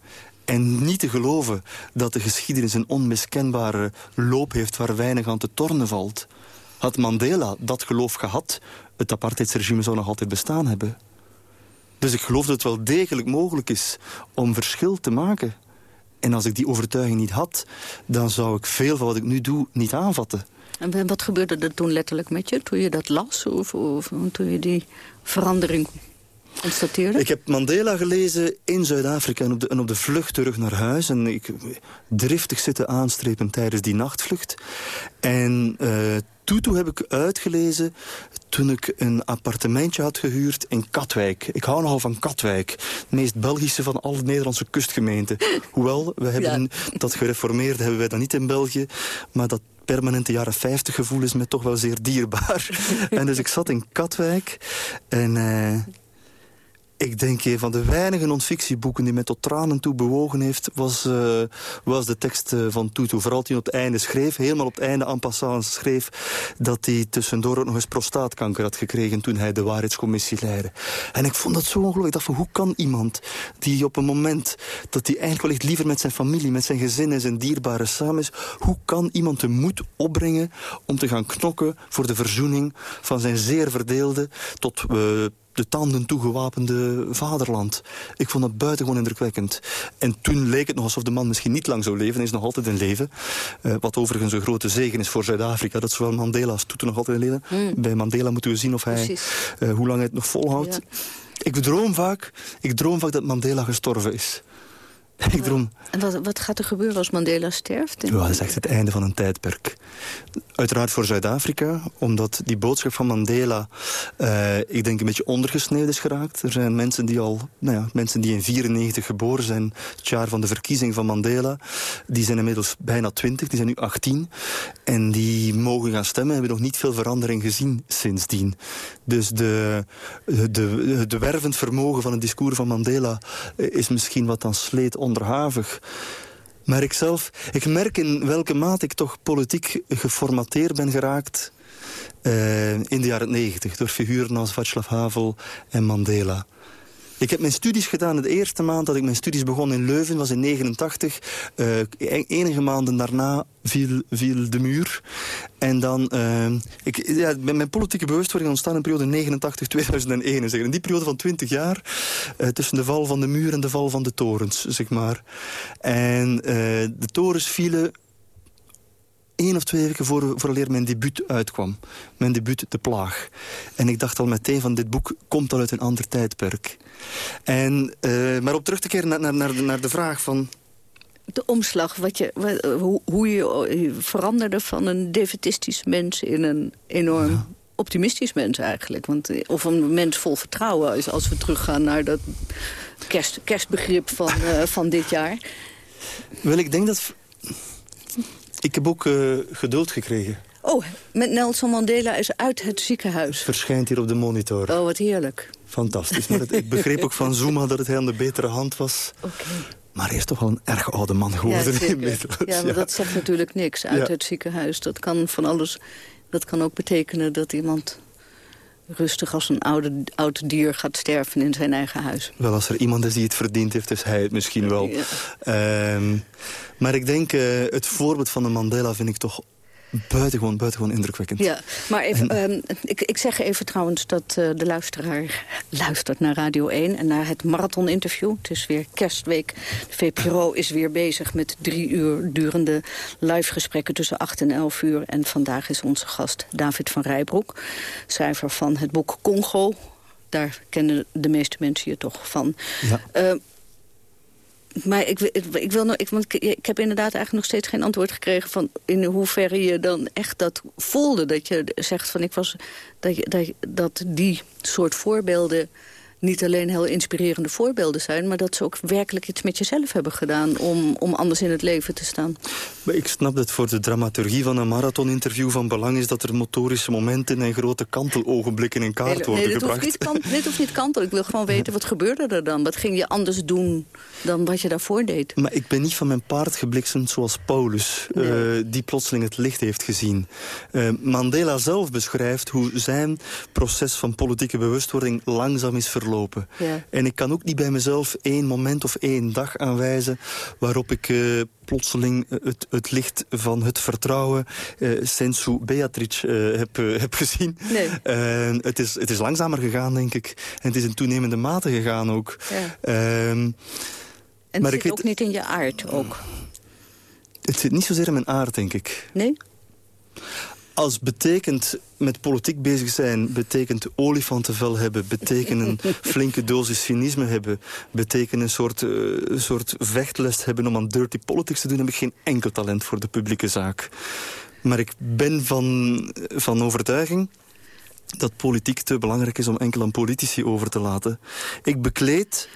D: En niet te geloven dat de geschiedenis een onmiskenbare loop heeft... waar weinig aan te tornen valt. Had Mandela dat geloof gehad... het apartheidsregime zou nog altijd bestaan hebben. Dus ik geloof dat het wel degelijk mogelijk is om verschil te maken. En als ik die overtuiging niet had... dan zou ik veel van wat ik nu doe niet aanvatten.
C: En wat gebeurde er toen letterlijk met je? Toen je dat las? Of, of toen je die verandering constateerde?
D: Ik heb Mandela gelezen in Zuid-Afrika en, op de, en op de vlucht terug naar huis. En ik driftig zitten aanstrepen tijdens die nachtvlucht. En uh, Tutu heb ik uitgelezen toen ik een appartementje had gehuurd in Katwijk. Ik hou nogal van Katwijk. De meest Belgische van alle Nederlandse kustgemeenten. Hoewel, we hebben dat gereformeerd hebben wij dat niet in België. Maar dat permanente jaren 50 gevoel is me toch wel zeer dierbaar. en dus ik zat in Katwijk en... Uh, ik denk een van de weinige non-fictieboeken die mij tot tranen toe bewogen heeft... was, uh, was de tekst uh, van Tutu. Vooral die op het einde schreef, helemaal op het einde en passant schreef... dat hij tussendoor ook nog eens prostaatkanker had gekregen... toen hij de waarheidscommissie leidde. En ik vond dat zo ongelooflijk. Ik dacht van, hoe kan iemand die op een moment... dat hij eigenlijk wellicht liever met zijn familie, met zijn gezin en zijn dierbaren samen is... hoe kan iemand de moed opbrengen om te gaan knokken... voor de verzoening van zijn zeer verdeelde tot... Uh, de tanden toegewapende vaderland. Ik vond dat buitengewoon indrukwekkend. En toen leek het nog alsof de man misschien niet lang zou leven. Hij is nog altijd in leven. Uh, wat overigens een grote zegen is voor Zuid-Afrika. Dat zowel Mandela als Tutu nog altijd in leven. Mm. Bij Mandela moeten we zien of hij, uh, hoe lang hij het nog volhoudt. Ja. Ik droom vaak, ik droom vaak dat Mandela gestorven is. Ik droom...
C: En wat, wat, gaat er gebeuren als Mandela sterft?
D: Ja, dat is echt het einde van een tijdperk. Uiteraard voor Zuid-Afrika, omdat die boodschap van Mandela... Uh, ik denk een beetje ondergesneeuwd is geraakt. Er zijn mensen die al... Nou ja, mensen die in 94 geboren zijn, het jaar van de verkiezing van Mandela... die zijn inmiddels bijna 20, die zijn nu 18. En die mogen gaan stemmen, hebben nog niet veel verandering gezien sindsdien. Dus de, de, de wervend vermogen van het discours van Mandela... is misschien wat dan sleet onderhavig. Maar ik zelf, ik merk in welke mate ik toch politiek geformateerd ben geraakt... Uh, in de jaren negentig, door figuren als Václav Havel en Mandela. Ik heb mijn studies gedaan. De eerste maand dat ik mijn studies begon in Leuven was in 89. Uh, enige maanden daarna viel, de muur. En dan... Uh, ik, ja, mijn politieke bewustwording ontstaan in de periode 89-2001. In die periode van 20 jaar. Uh, tussen de val van de muur en de val van de torens, zeg maar. En de torens vielen één of twee weken voor, vooraleer mijn debuut uitkwam. Mijn debuut De Plaag. En ik dacht al meteen van dit boek komt al uit een ander tijdperk. En, uh, maar op terug te keren naar, naar, naar, de, naar de vraag van
C: de omslag, wat je, wat, hoe, hoe je veranderde van een defetistisch mens in een enorm ja. optimistisch mens eigenlijk. Want, eh, of een mens vol vertrouwen, als we teruggaan naar dat kerst, kerstbegrip van, uh, van dit jaar.
D: Wel, ik denk dat ik heb ook uh, geduld gekregen.
C: Oh, met Nelson Mandela is uit het ziekenhuis.
D: Verschijnt hier op de monitor.
C: Oh, wat heerlijk.
D: Fantastisch. Maar het, ik begreep ook van Zuma dat het hij aan de betere hand was.
C: Oké. Okay.
D: Maar hij is toch wel een erg oude man geworden
C: ja,
D: inmiddels.
C: Ja, maar ja. dat zegt natuurlijk niks. Uit ja. het ziekenhuis. Dat kan van alles... Dat kan ook betekenen dat iemand rustig als een oude, oud dier gaat sterven in zijn eigen huis.
D: Wel, als er iemand is die het verdiend heeft, is hij het misschien wel. Ja. Um, maar ik denk, uh, het voorbeeld van de Mandela vind ik toch buitengewoon, buitengewoon indrukwekkend.
C: Ja, maar even, en, um, ik, ik zeg even trouwens dat uh, de luisteraar luistert naar Radio 1... en naar het marathoninterview. Het is weer kerstweek. De VPRO is weer bezig met drie uur durende live gesprekken... tussen 8 en 11 uur. En vandaag is onze gast David van Rijbroek. Schrijver van het boek Congo. Daar kennen de meeste mensen je toch van. Ja. Uh, maar ik, ik, ik, wil nog, ik, want ik, heb inderdaad eigenlijk nog steeds geen antwoord gekregen... van in hoeverre je dan echt dat voelde. Dat je zegt van ik was dat, je, dat die soort voorbeelden niet alleen heel inspirerende voorbeelden zijn... maar dat ze ook werkelijk iets met jezelf hebben gedaan... om, om anders in het leven te staan.
D: Ik snap dat voor de dramaturgie van een marathoninterview van belang is... dat er motorische momenten en grote kantelogenblikken in kaart
C: nee,
D: worden
C: nee, dit
D: gebracht.
C: Hoeft niet dit hoeft niet kantel. Ik wil gewoon weten, wat gebeurde er dan? Wat ging je anders doen dan wat je daarvoor deed?
D: Maar ik ben niet van mijn paard gebliksemd zoals Paulus... Nee. Uh, die plotseling het licht heeft gezien. Uh, Mandela zelf beschrijft hoe zijn proces van politieke bewustwording... langzaam is verlopen.
C: Ja.
D: En ik kan ook niet bij mezelf één moment of één dag aanwijzen... waarop ik uh, plotseling het, het, licht van het vertrouwen... Uh, sensu Beatrix uh, heb, heb gezien.
C: Nee.
D: het, is, het is langzamer gegaan, denk ik. En het is in toenemende mate gegaan ook.
C: Ja.
D: Ehm,
C: en het zit weet, ook niet in je aard, ook?
D: Het zit niet zozeer in mijn aard, denk ik.
C: Nee?
D: Als betekent met politiek bezig zijn... betekent olifantenvel hebben, betekent een flinke dosis cynisme hebben... betekent een soort, uh, soort vechtlest hebben om aan dirty politics te doen... heb ik geen enkel talent voor de publieke zaak. Maar ik ben van, van overtuiging dat politiek te belangrijk is om enkel aan politici over te laten. Ik bekleed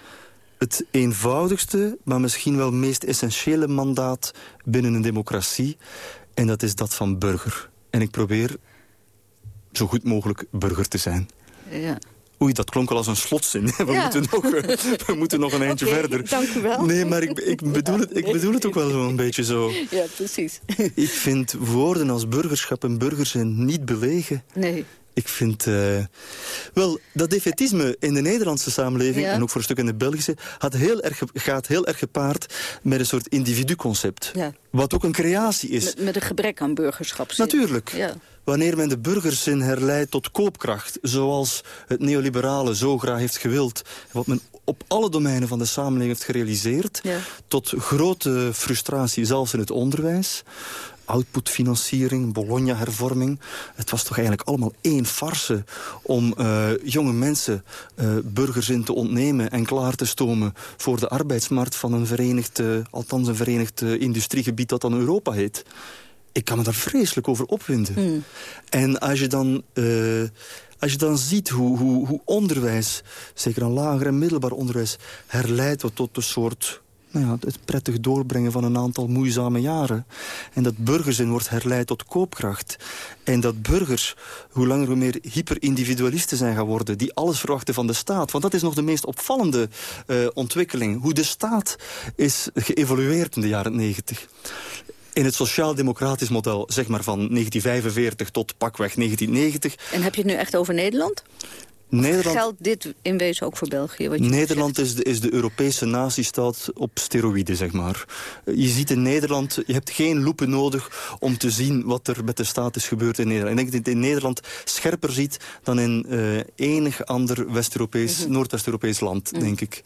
D: het eenvoudigste, maar misschien wel meest essentiële mandaat binnen een democratie. En dat is dat van burger. En ik probeer zo goed mogelijk burger te zijn.
C: Ja.
D: Oei, dat klonk al als een slotzin. We, moeten, nog, we moeten nog een eindje verder.
C: dank u wel.
D: Nee, maar ik, ik, bedoel, het, ik bedoel het ook wel zo'n beetje zo.
C: Ja, precies.
D: Ik vind woorden als burgerschap en burgerzin niet belegen.
C: Nee.
D: Ik vind... Uh, wel, dat defetisme in de Nederlandse samenleving... en ook voor een stuk in de Belgische... Had heel erg, gaat heel erg gepaard met een soort individu-concept. Ja. Wat ook een creatie is.
C: Met, met een gebrek aan burgerschap.
D: Natuurlijk. Ja. Wanneer men de burgerzin herleidt tot koopkracht... zoals het neoliberale zo graag heeft gewild... wat men op alle domeinen van de samenleving heeft gerealiseerd... Tot grote frustratie, zelfs in het onderwijs outputfinanciering, Bologna-hervorming. Het was toch eigenlijk allemaal één farse om uh, jonge mensen uh, burgers in te ontnemen en klaar te stomen voor de arbeidsmarkt van een verenigd, uh, althans een verenigd industriegebied dat dan Europa heet. Ik kan me daar vreselijk over opwinden. Hmm. En als je dan... Als je dan ziet hoe, hoe, hoe onderwijs, zeker een lager en middelbaar onderwijs... herleidt tot een soort nou ja, het prettig doorbrengen van een aantal moeizame jaren. En dat burgerzin wordt herleid tot koopkracht. En dat burgers hoe langer hoe meer hyperindividualisten zijn gaan worden... die alles verwachten van de staat. Want dat is nog de meest opvallende uh, ontwikkeling. Hoe de staat is geëvolueerd in de jaren negentig. In het sociaal-democratisch model, zeg maar van 1945 tot pakweg 1990.
C: En heb je het nu echt over Nederland? Nederland, geldt dit in wezen ook voor België? Wat je
D: Nederland is de, is de Europese nazistaat op steroïden, zeg maar. Je ziet in Nederland, je hebt geen loepen nodig om te zien wat er met de staat is gebeurd in Nederland. Ik denk dat je het in Nederland scherper ziet dan in uh, enig ander West-Europees, mhm. Noordwest-Europees land, mhm. denk ik.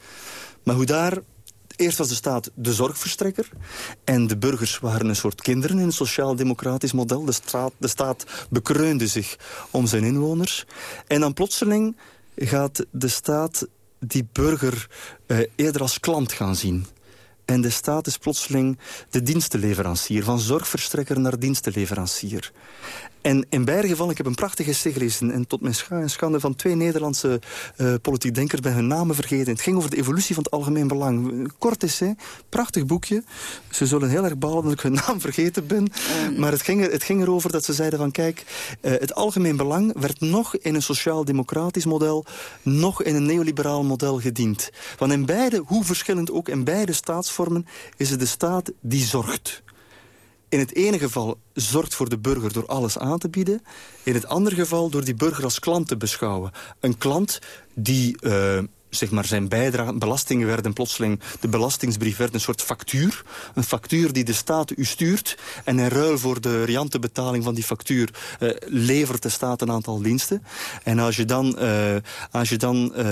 D: Maar hoe daar Eerst was de staat de zorgverstrekker. En de burgers waren een soort kinderen in het sociaal-democratisch model. De, de staat bekreunde zich om zijn inwoners. En dan plotseling gaat de staat die burger eh, eerder als klant gaan zien. En de staat is plotseling de dienstenleverancier. Van zorgverstrekker naar dienstenleverancier. En in beide gevallen, ik heb een prachtige essay gelezen... en tot mijn schande van twee Nederlandse uh, politiek denkers... bij hun namen vergeten. Het ging over de evolutie van het algemeen belang. Kort essay, prachtig boekje. Ze zullen heel erg balen dat ik hun naam vergeten ben. Mm. Maar het ging, er, het ging erover dat ze zeiden van... kijk, uh, het algemeen belang werd nog in een sociaal-democratisch model... nog in een neoliberaal model gediend. Want in beide, hoe verschillend ook, in beide staatsvormen... is het de staat die zorgt in het ene geval zorgt voor de burger door alles aan te bieden. In het andere geval door die burger als klant te beschouwen. Een klant die uh, zeg maar zijn bijdrage, belastingen werden plotseling, de belastingsbrief werd een soort factuur. Een factuur die de staat u stuurt. En in ruil voor de riante betaling van die factuur uh, levert de staat een aantal diensten. En als je dan, uh, als je dan uh,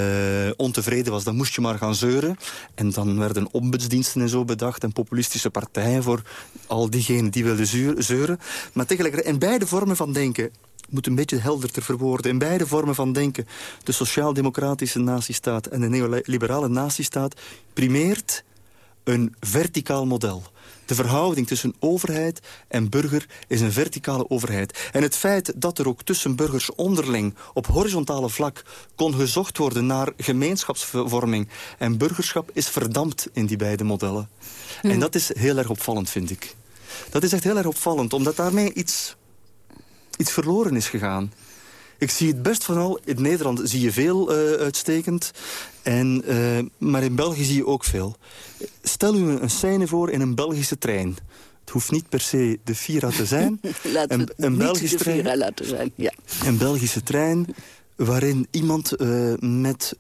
D: ontevreden was, dan moest je maar gaan zeuren. En dan werden ombudsdiensten en zo bedacht en populistische partijen voor al diegenen die wilden zeuren. Maar tegelijkertijd, in beide vormen van denken moet een beetje helder te verwoorden. In beide vormen van denken, de sociaal-democratische nazistaat en de neoliberale nazistaat, primeert een verticaal model. De verhouding tussen overheid en burger is een verticale overheid. En het feit dat er ook tussen burgers onderling op horizontale vlak kon gezocht worden naar gemeenschapsvorming en burgerschap is verdampt in die beide modellen. En hm. dat is heel erg opvallend, vind ik. Dat is echt heel erg opvallend, omdat daarmee iets iets verloren is gegaan. Ik zie het best van al. In Nederland zie je veel uh, uitstekend. En, uh, maar in België zie je ook veel. Stel u een scène voor in een Belgische trein. Het hoeft niet per se de Vira te zijn.
C: Laten een, een Belgische trein, laten zijn, ja.
D: Een Belgische trein waarin iemand uh, met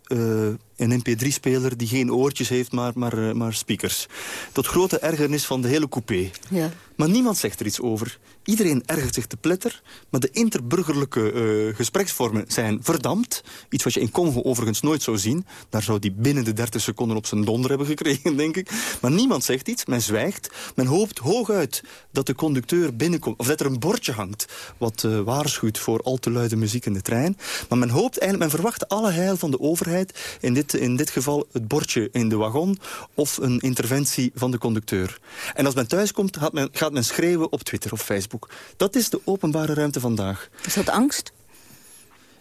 D: een mp3-speler die geen oortjes heeft, maar, maar, maar speakers. Tot grote ergernis van de hele coupé. Ja. Maar niemand zegt er iets over. Iedereen ergert zich te pletter, maar de interburgerlijke uh, gespreksvormen zijn verdampt. Iets wat je in Congo overigens nooit zou zien. Daar zou die binnen de 30 seconden op zijn donder hebben gekregen, denk ik. Maar niemand zegt iets, men zwijgt. Men hoopt hooguit dat de conducteur binnenkomt. Of dat er een bordje hangt wat uh, waarschuwt voor al te luide muziek in de trein. Maar men hoopt eigenlijk, men verwacht alle heil van de overheid. In dit, in dit geval het bordje in de wagon of een interventie van de conducteur. En als men thuiskomt, gaat men, gaat men schreeuwen op Twitter of Facebook. Dat is de openbare ruimte vandaag.
C: Is dat angst?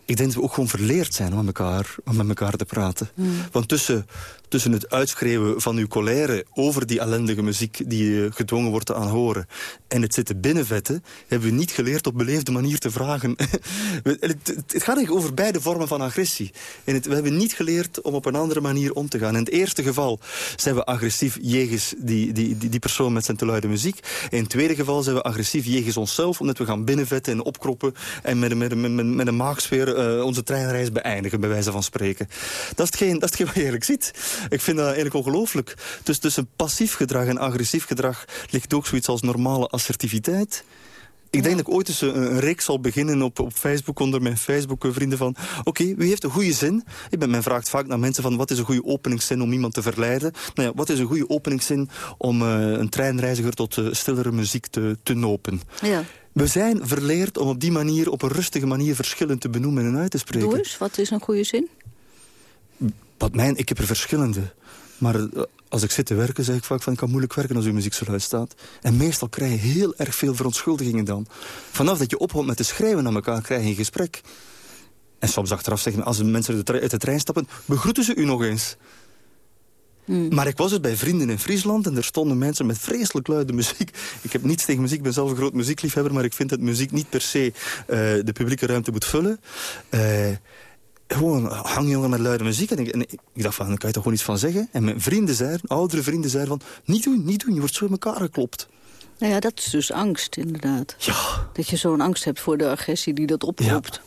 D: Ik denk dat we ook gewoon verleerd zijn om met elkaar, om met elkaar te praten. Hmm. Want tussen, tussen het uitschreeuwen van uw colère over die ellendige muziek die je gedwongen wordt te aanhoren en het zitten binnenvetten, hebben we niet geleerd op beleefde manier te vragen. het, het, gaat eigenlijk over beide vormen van agressie. En het, we hebben niet geleerd om op een andere manier om te gaan. In het eerste geval zijn we agressief jegens die, die, die, die persoon met zijn te luide muziek. In het tweede geval zijn we agressief jegens onszelf, omdat we gaan binnenvetten en opkroppen en met, met, met, met een maagsfeer uh, onze treinreis beëindigen, bij wijze van spreken. Dat is hetgeen, dat is hetgeen wat je eigenlijk ziet. Ik vind dat eigenlijk ongelooflijk. Dus tussen passief gedrag en agressief gedrag ligt ook zoiets als normale assertiviteit. Ik denk dat ik ooit eens een, een reeks zal beginnen op, op Facebook onder mijn Facebook-vrienden van... Oké, wie heeft een goede zin? Ik ben, men vraagt vaak naar mensen van wat is een goede openingszin om iemand te verleiden? Nou ja, wat is een goede openingszin om uh, een treinreiziger tot uh, stillere muziek te, te nopen? Ja. We zijn verleerd om op die manier, op een rustige manier... verschillen te benoemen en uit te spreken.
C: Doe eens, wat is een goede zin?
D: Wat mijn, ik heb er verschillende. Maar eh, als ik zit te werken, zeg ik vaak van... ik kan moeilijk werken als uw muziek zo luid staat. En meestal krijg je heel erg veel verontschuldigingen dan. Vanaf dat je ophoudt met te schrijven naar elkaar, krijg je een gesprek. En soms achteraf zeggen als mensen uit de trein stappen... begroeten ze u nog eens. Hmm. Maar ik was er bij vrienden in Friesland en er stonden mensen met vreselijk luide muziek. Ik heb niets tegen muziek, ik ben zelf een groot muziekliefhebber... maar ik vind dat muziek niet per se uh, de publieke ruimte moet vullen. Uh, gewoon hangjongen met luide muziek. En ik, en ik, dacht van, daar kan je toch gewoon iets van zeggen? En mijn vrienden zeiden, oudere vrienden zeiden van... niet doen, niet doen, je wordt zo in elkaar geklopt.
C: Nou ja, dat is dus angst, inderdaad.
D: Ja.
C: Dat je zo'n angst hebt voor de agressie die dat oproept.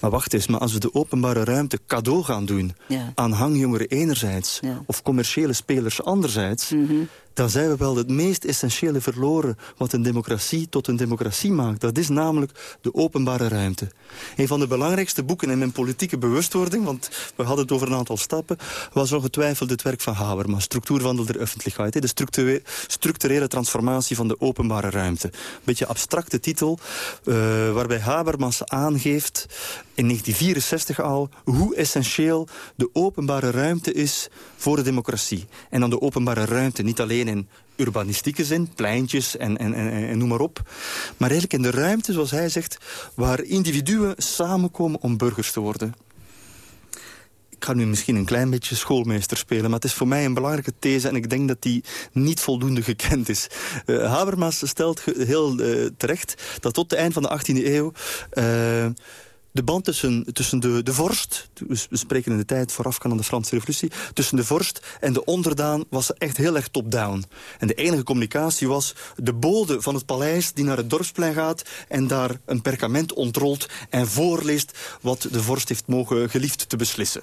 D: Maar wacht eens, maar als we de openbare ruimte cadeau gaan doen... aan hangjongeren enerzijds of commerciële spelers anderzijds... Mhm dan zijn we wel het meest essentiële verloren... wat een democratie tot een democratie maakt. Dat is namelijk de openbare ruimte. Een van de belangrijkste boeken in mijn politieke bewustwording... want we hadden het over een aantal stappen... was ongetwijfeld het werk van Habermas. Structuurwandel der Öffentlichkeit. De structurele transformatie van de openbare ruimte. Beetje abstracte titel... Uh, waarbij Habermas aangeeft in 1964 al... hoe essentieel de openbare ruimte is voor de democratie. En dan de openbare ruimte niet alleen in urbanistieke zin, pleintjes en, en, en, en, noem maar op. Maar eigenlijk in de ruimte, zoals hij zegt, waar individuen samenkomen om burgers te worden. Ik ga nu misschien een klein beetje schoolmeester spelen... maar het is voor mij een belangrijke these... en ik denk dat die niet voldoende gekend is. Uh, Habermas stelt heel uh, terecht dat tot het eind van de 18e eeuw... Uh, de band tussen, tussen de, de vorst, we spreken in de tijd voorafgaand aan de Franse revolutie, tussen de vorst en de onderdaan was echt heel erg top-down. En de enige communicatie was de bode van het paleis die naar het dorpsplein gaat en daar een perkament ontrolt en voorleest wat de vorst heeft mogen geliefd te beslissen.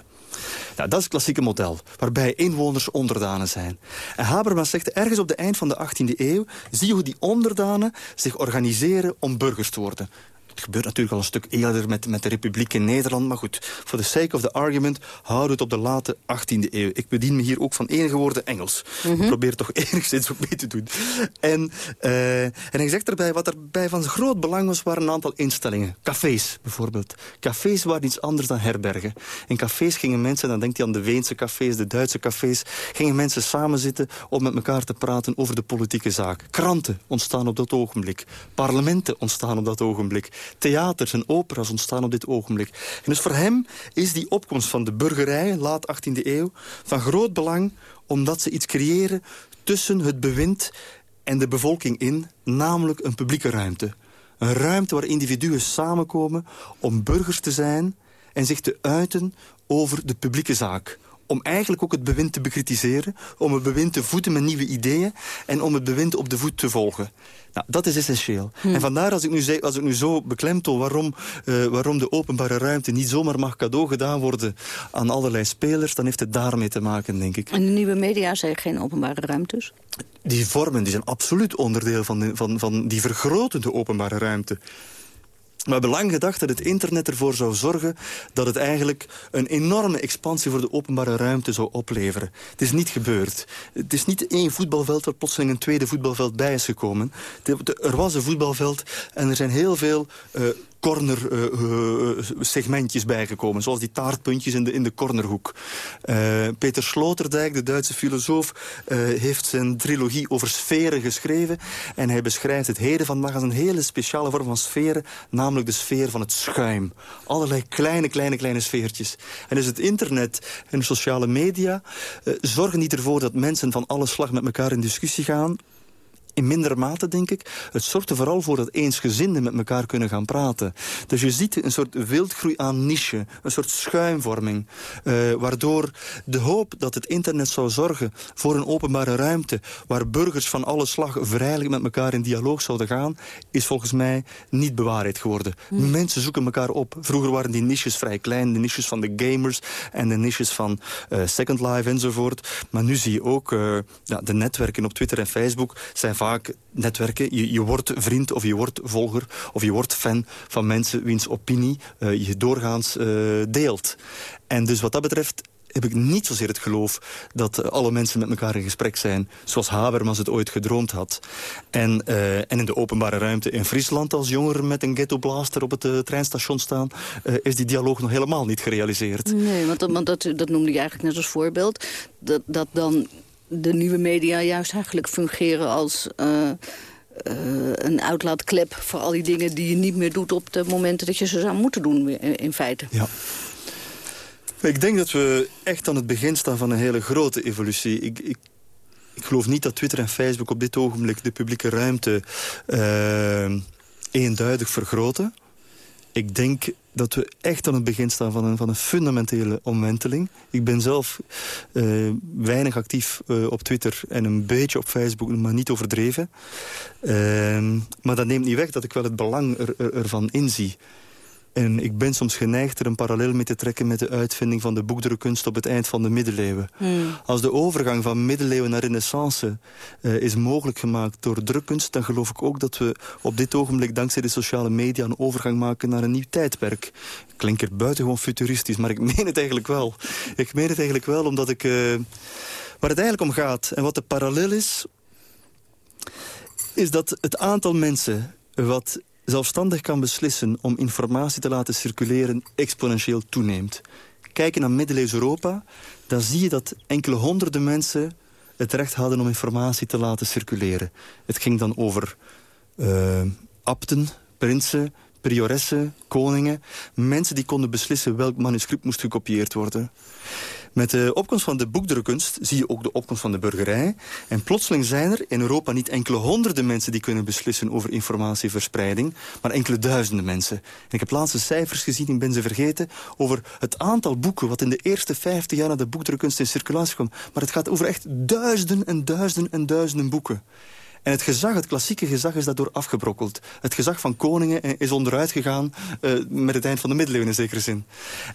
D: Nou, dat is het klassieke model, waarbij inwoners onderdanen zijn. En Habermas zegt, ergens op de eind van de 18e eeuw... zie je hoe die onderdanen zich organiseren om burgers te worden. Het gebeurt natuurlijk al een stuk eerder met, met de Republiek in Nederland. Maar goed, voor the sake of the argument houden we het op de late 18e eeuw. Ik bedien me hier ook van enige woorden Engels. Mm Ik probeer toch enigszins ook mee te doen. En, uh, en hij zegt erbij, wat erbij van groot belang was, waren een aantal instellingen. Cafés bijvoorbeeld. Cafés waren iets anders dan herbergen. In cafés gingen mensen, dan denkt hij aan de Weense cafés, de Duitse cafés, gingen mensen samenzitten om met elkaar te praten over de politieke zaak. Kranten ontstaan op dat ogenblik. Parlementen ontstaan op dat ogenblik theaters en operas ontstaan op dit ogenblik. En dus voor hem is die opkomst van de burgerij, laat 18e eeuw... van groot belang omdat ze iets creëren tussen het bewind en de bevolking in... namelijk een publieke ruimte. Een ruimte waar individuen samenkomen om burgers te zijn... en zich te uiten over de publieke zaak om eigenlijk ook het bewind te bekritiseren... om het bewind te voeden met nieuwe ideeën... en om het bewind op de voet te volgen. Nou, dat is essentieel. Hm. En vandaar als ik nu, zeg, als ik nu zo beklemtoon waarom, uh, waarom de openbare ruimte niet zomaar mag cadeau gedaan worden aan allerlei spelers, dan heeft het daarmee te maken, denk ik.
C: En de nieuwe media zijn geen openbare ruimtes?
D: Die vormen die zijn absoluut onderdeel van, de, van, van die vergrotende openbare ruimte. Hebben lang gedacht dat het internet ervoor zou zorgen... dat het eigenlijk een enorme expansie voor de openbare ruimte zou opleveren. Het is niet gebeurd. Het is niet één voetbalveld waar plotseling een tweede voetbalveld bij is gekomen. er was een voetbalveld en er zijn heel veel uh, corner-segmentjes uh, bijgekomen. Zoals die taartpuntjes in de, in de cornerhoek. Uh, Peter Sloterdijk, de Duitse filosoof, heeft zijn trilogie over sferen geschreven. En hij beschrijft het heden vandaag als een hele speciale vorm van sferen, namelijk de sfeer van het schuim. Allerlei kleine, kleine, kleine sfeertjes. En dus het internet en sociale media zorgen niet ervoor dat mensen van alle slag met elkaar in discussie gaan in mindere mate, denk ik. Het zorgt er vooral voor dat eensgezinden met elkaar kunnen gaan praten. Dus je ziet een soort wildgroei aan niche, een soort schuimvorming. Uh, waardoor de hoop dat het internet zou zorgen voor een openbare ruimte... waar burgers van alle slag vrijelijk met elkaar in dialoog zouden gaan... is volgens mij niet bewaarheid geworden. Hmm. Mensen zoeken elkaar op. Vroeger waren die niches vrij klein. De niches van de gamers en de niches van uh, Second Life enzovoort. Maar nu zie je ook uh, ja, de netwerken op Twitter en Facebook... zijn vaak netwerken. Je, je wordt vriend of je wordt volger of je wordt fan van mensen wiens opinie uh, je doorgaans uh, deelt. En dus wat dat betreft heb ik niet zozeer het geloof dat uh, alle mensen met elkaar in gesprek zijn... zoals Habermas het ooit gedroomd had. En, en in de openbare ruimte in Friesland als jonger met een ghettoblaster op het treinstation staan... is die dialoog nog helemaal niet gerealiseerd.
C: Nee, want, want dat, dat noemde je eigenlijk net als voorbeeld. Dat, dat dan de nieuwe media juist eigenlijk fungeren als... Uh, uh, een uitlaatklep voor al die dingen die je niet meer doet... op de momenten dat je ze zou moeten doen, in feite.
D: Ja. Ik denk dat we echt aan het begin staan van een hele grote evolutie. Ik, ik, ik geloof niet dat Twitter en Facebook op dit ogenblik... de publieke ruimte uh, eenduidig vergroten. Ik denk dat we echt aan het begin staan van een, van een fundamentele omwenteling. Ik ben zelf uh, weinig actief uh, op Twitter en een beetje op Facebook, maar niet overdreven. Uh, maar dat neemt niet weg dat ik wel het belang er, er, ervan inzie. En ik ben soms geneigd er een parallel mee te trekken... met de uitvinding van de boekdrukkunst op het eind van de middeleeuwen. Hmm. Als de overgang van middeleeuwen naar renaissance uh, is mogelijk gemaakt door drukkunst... dan geloof ik ook dat we op dit ogenblik dankzij de sociale media... een overgang maken naar een nieuw tijdperk. Klinkt er buitengewoon futuristisch, maar ik meen het eigenlijk wel. Ik meen het eigenlijk wel omdat ik... Uh, waar het eigenlijk om gaat en wat de parallel is... is dat het aantal mensen wat zelfstandig kan beslissen om informatie te laten circuleren exponentieel toeneemt. Kijken naar middeleeuws Europa, dan zie je dat enkele honderden mensen het recht hadden om informatie te laten circuleren. Het ging dan over uh, abten, prinsen, prioressen, koningen. Mensen die konden beslissen welk manuscript moest gekopieerd worden. Met de opkomst van de boekdrukkunst zie je ook de opkomst van de burgerij. En plotseling zijn er in Europa niet enkele honderden mensen... die kunnen beslissen over informatieverspreiding, maar enkele duizenden mensen. En ik heb laatste cijfers gezien, ik ben ze vergeten... over het aantal boeken wat in de eerste vijftig jaar... naar de boekdrukkunst in circulatie kwam. Maar het gaat over echt duizenden en duizenden en duizenden boeken. En het gezag, het klassieke gezag, is daardoor afgebrokkeld. Het gezag van koningen is onderuit gegaan uh, met het eind van de middeleeuwen in zekere zin.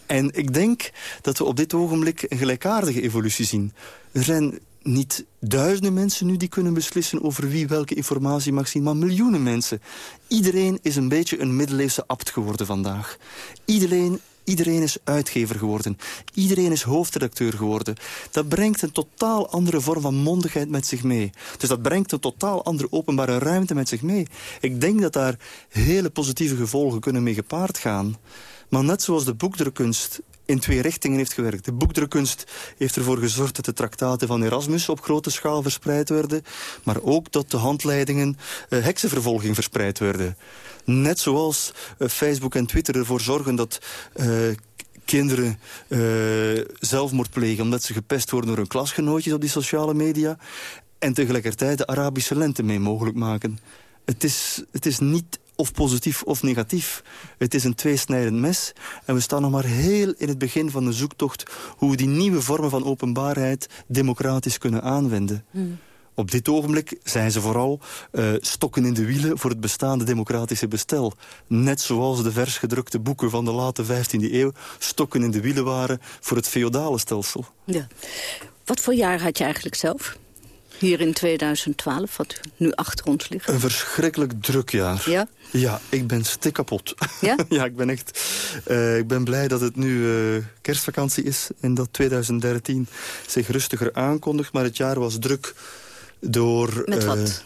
D: En ik denk dat we op dit ogenblik een gelijkaardige evolutie zien. Er zijn niet duizenden mensen nu die kunnen beslissen over wie welke informatie mag zien, maar miljoenen mensen. Iedereen is een beetje een middeleeuwse abt geworden vandaag. Iedereen Iedereen is uitgever geworden. Iedereen is hoofdredacteur geworden. Dat brengt een totaal andere vorm van mondigheid met zich mee. Dus dat brengt een totaal andere openbare ruimte met zich mee. Ik denk dat daar hele positieve gevolgen kunnen mee gepaard gaan. Maar net zoals de boekdrukkunst in twee richtingen heeft gewerkt. De boekdrukkunst heeft ervoor gezorgd dat de traktaten van Erasmus op grote schaal verspreid werden, maar ook dat de handleidingen uh, heksenvervolging verspreid werden. Net zoals uh, Facebook en Twitter ervoor zorgen dat uh, kinderen zelfmoord plegen... omdat ze gepest worden door hun klasgenootjes op die sociale media... en tegelijkertijd de Arabische lente mee mogelijk maken. Het is, het is niet of positief of negatief. Het is een tweesnijdend mes. En we staan nog maar heel in het begin van de zoektocht... hoe we die nieuwe vormen van openbaarheid democratisch kunnen aanwenden. Hmm. Op dit ogenblik zijn ze vooral uh, stokken in de wielen voor het bestaande democratische bestel. Net zoals de versgedrukte boeken van de late 15e eeuw stokken in de wielen waren voor het feodale stelsel.
C: Ja. Wat voor jaar had je eigenlijk zelf? Hier in 2012, wat nu achter ons ligt.
D: Een verschrikkelijk druk jaar.
C: Ja?
D: Ja, ik ben stik kapot.
C: Ja?
D: ja, ik ben echt... Uh, ik ben blij dat het nu uh, kerstvakantie is... en dat 2013 zich rustiger aankondigt. Maar het jaar was druk door...
C: Met wat?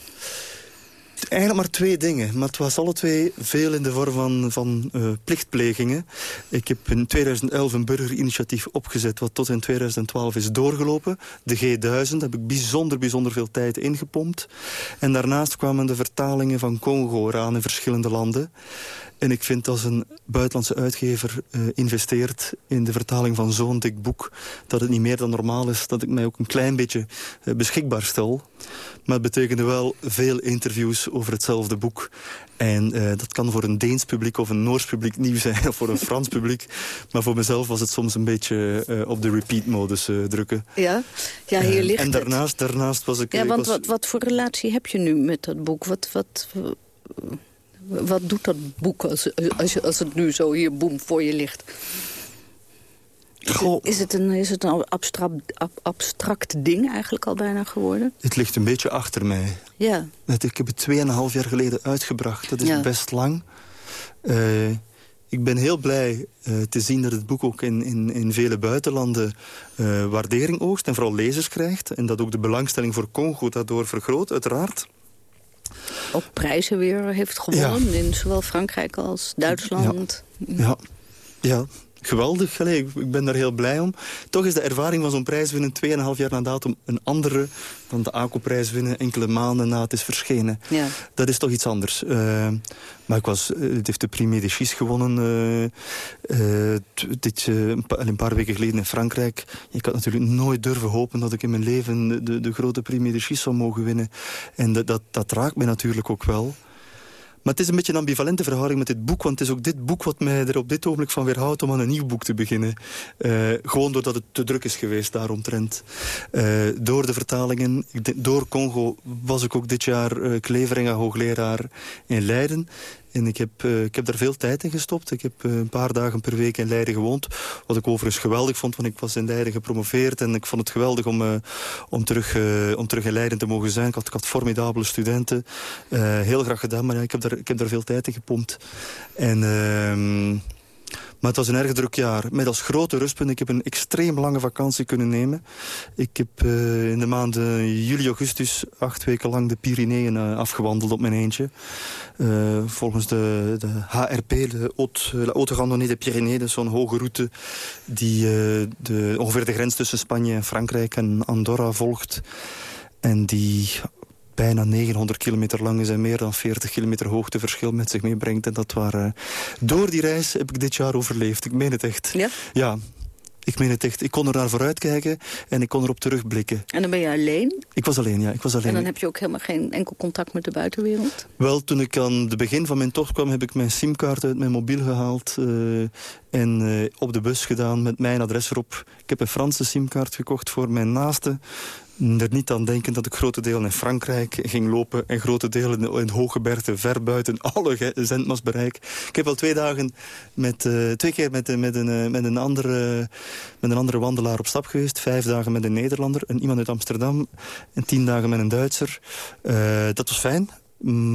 D: Eigenlijk maar twee dingen, maar het was alle twee veel in de vorm van, van uh, plichtplegingen. Ik heb in 2011 een burgerinitiatief opgezet wat tot in 2012 is doorgelopen. De G1000, daar heb ik bijzonder, bijzonder veel tijd ingepompt. En daarnaast kwamen de vertalingen van Congo eraan in verschillende landen. En ik vind als een buitenlandse uitgever uh, investeert in de vertaling van zo'n dik boek... dat het niet meer dan normaal is dat ik mij ook een klein beetje uh, beschikbaar stel. Maar het betekende wel veel interviews over hetzelfde boek. En uh, dat kan voor een Deens publiek of een Noors publiek nieuw zijn... of voor een Frans publiek. Maar voor mezelf was het soms een beetje op de repeat-modus drukken.
C: Ja, ja hier ligt
D: En daarnaast, daarnaast was ik...
C: Ja, want
D: ik was...
C: wat, wat voor relatie heb je nu met dat boek? Wat, wat, wat doet dat boek als, als, als het nu zo hier boem voor je ligt?
D: Goh.
C: Is het een, is het een abstract, ab, abstract ding eigenlijk al bijna geworden?
D: Het ligt een beetje achter mij.
C: Ja.
D: Ik heb het 2,5 jaar geleden uitgebracht. Dat is
C: Ja.
D: best lang. Uh, ik ben heel blij uh, te zien dat het boek ook in, in, in vele buitenlanden uh, waardering oogst. En vooral lezers krijgt. En dat ook de belangstelling voor Congo daardoor vergroot, uiteraard.
C: Ook prijzen weer heeft gewonnen in zowel Frankrijk als Duitsland.
D: Ja, ja geweldig. Allee, ik, ik ben daar heel blij om. Toch is de ervaring van zo'n prijs winnen 2,5 jaar na datum een andere dan de ACO-prijs winnen enkele maanden na het is verschenen.
C: Ja.
D: Dat is toch iets anders. Uh, maar ik was, uh, het heeft de Prix Médicis gewonnen uh, dit, een, pa een, paar weken geleden in Frankrijk. Ik had natuurlijk nooit durven hopen dat ik in mijn leven de, de grote Prix Médicis zou mogen winnen. En dat, dat, dat raakt me natuurlijk ook wel. Maar het is een beetje een ambivalente verhouding met dit boek. Want het is ook dit boek wat mij er op dit ogenblik van weerhoudt om aan een nieuw boek te beginnen. Uh, gewoon doordat het te druk is geweest daaromtrent. Uh, door de vertalingen, door Congo was ik ook dit jaar uh, Kleveringa hoogleraar in Leiden. En ik heb, uh, ik heb daar veel tijd in gestopt. Ik heb uh, een paar dagen per week in Leiden gewoond. Wat ik overigens geweldig vond, want ik was in Leiden gepromoveerd. En ik vond het geweldig om, uh, om, terug, om terug in Leiden te mogen zijn. Ik had, formidabele studenten. heel graag gedaan, maar ja, ik, heb daar, ik heb daar veel tijd in gepompt. En... Maar het was een erg druk jaar. Met als grote rustpunt, ik heb een extreem lange vakantie kunnen nemen. Ik heb uh, in de maanden juli, augustus acht weken lang de Pyreneeën uh, afgewandeld op mijn eentje. Uh, volgens de, de HRP, de Haute, Randonnée des Pyrénées, dat is zo'n hoge route die de, ongeveer de grens tussen Spanje en Frankrijk en Andorra volgt. En die bijna 900 kilometer lang is en meer dan 40 kilometer hoogteverschil met zich meebrengt. En dat waren... Door die reis heb ik dit jaar overleefd. Ik meen het echt.
C: Ja?
D: Ja. Ik meen het echt. Ik kon er naar vooruit kijken en ik kon erop terugblikken.
C: En dan ben je alleen?
D: Ik was alleen, ja. Ik was alleen.
C: En dan heb je ook helemaal geen enkel contact met de buitenwereld?
D: Wel, toen ik aan het begin van mijn tocht kwam... heb ik mijn simkaart uit mijn mobiel gehaald... Uh, en uh, op de bus gedaan met mijn adres erop. Ik heb een Franse simkaart gekocht voor mijn naaste er niet aan denken dat ik grote delen in Frankrijk ging lopen... en grote delen in het hooggebergte ver buiten alle zendmasbereik. Ik heb al twee dagen met, uh, twee keer met, met, een, uh, met, een andere, met een andere wandelaar op stap geweest. Vijf dagen met een Nederlander, en iemand uit Amsterdam... en tien dagen met een Duitser. Uh, dat was fijn,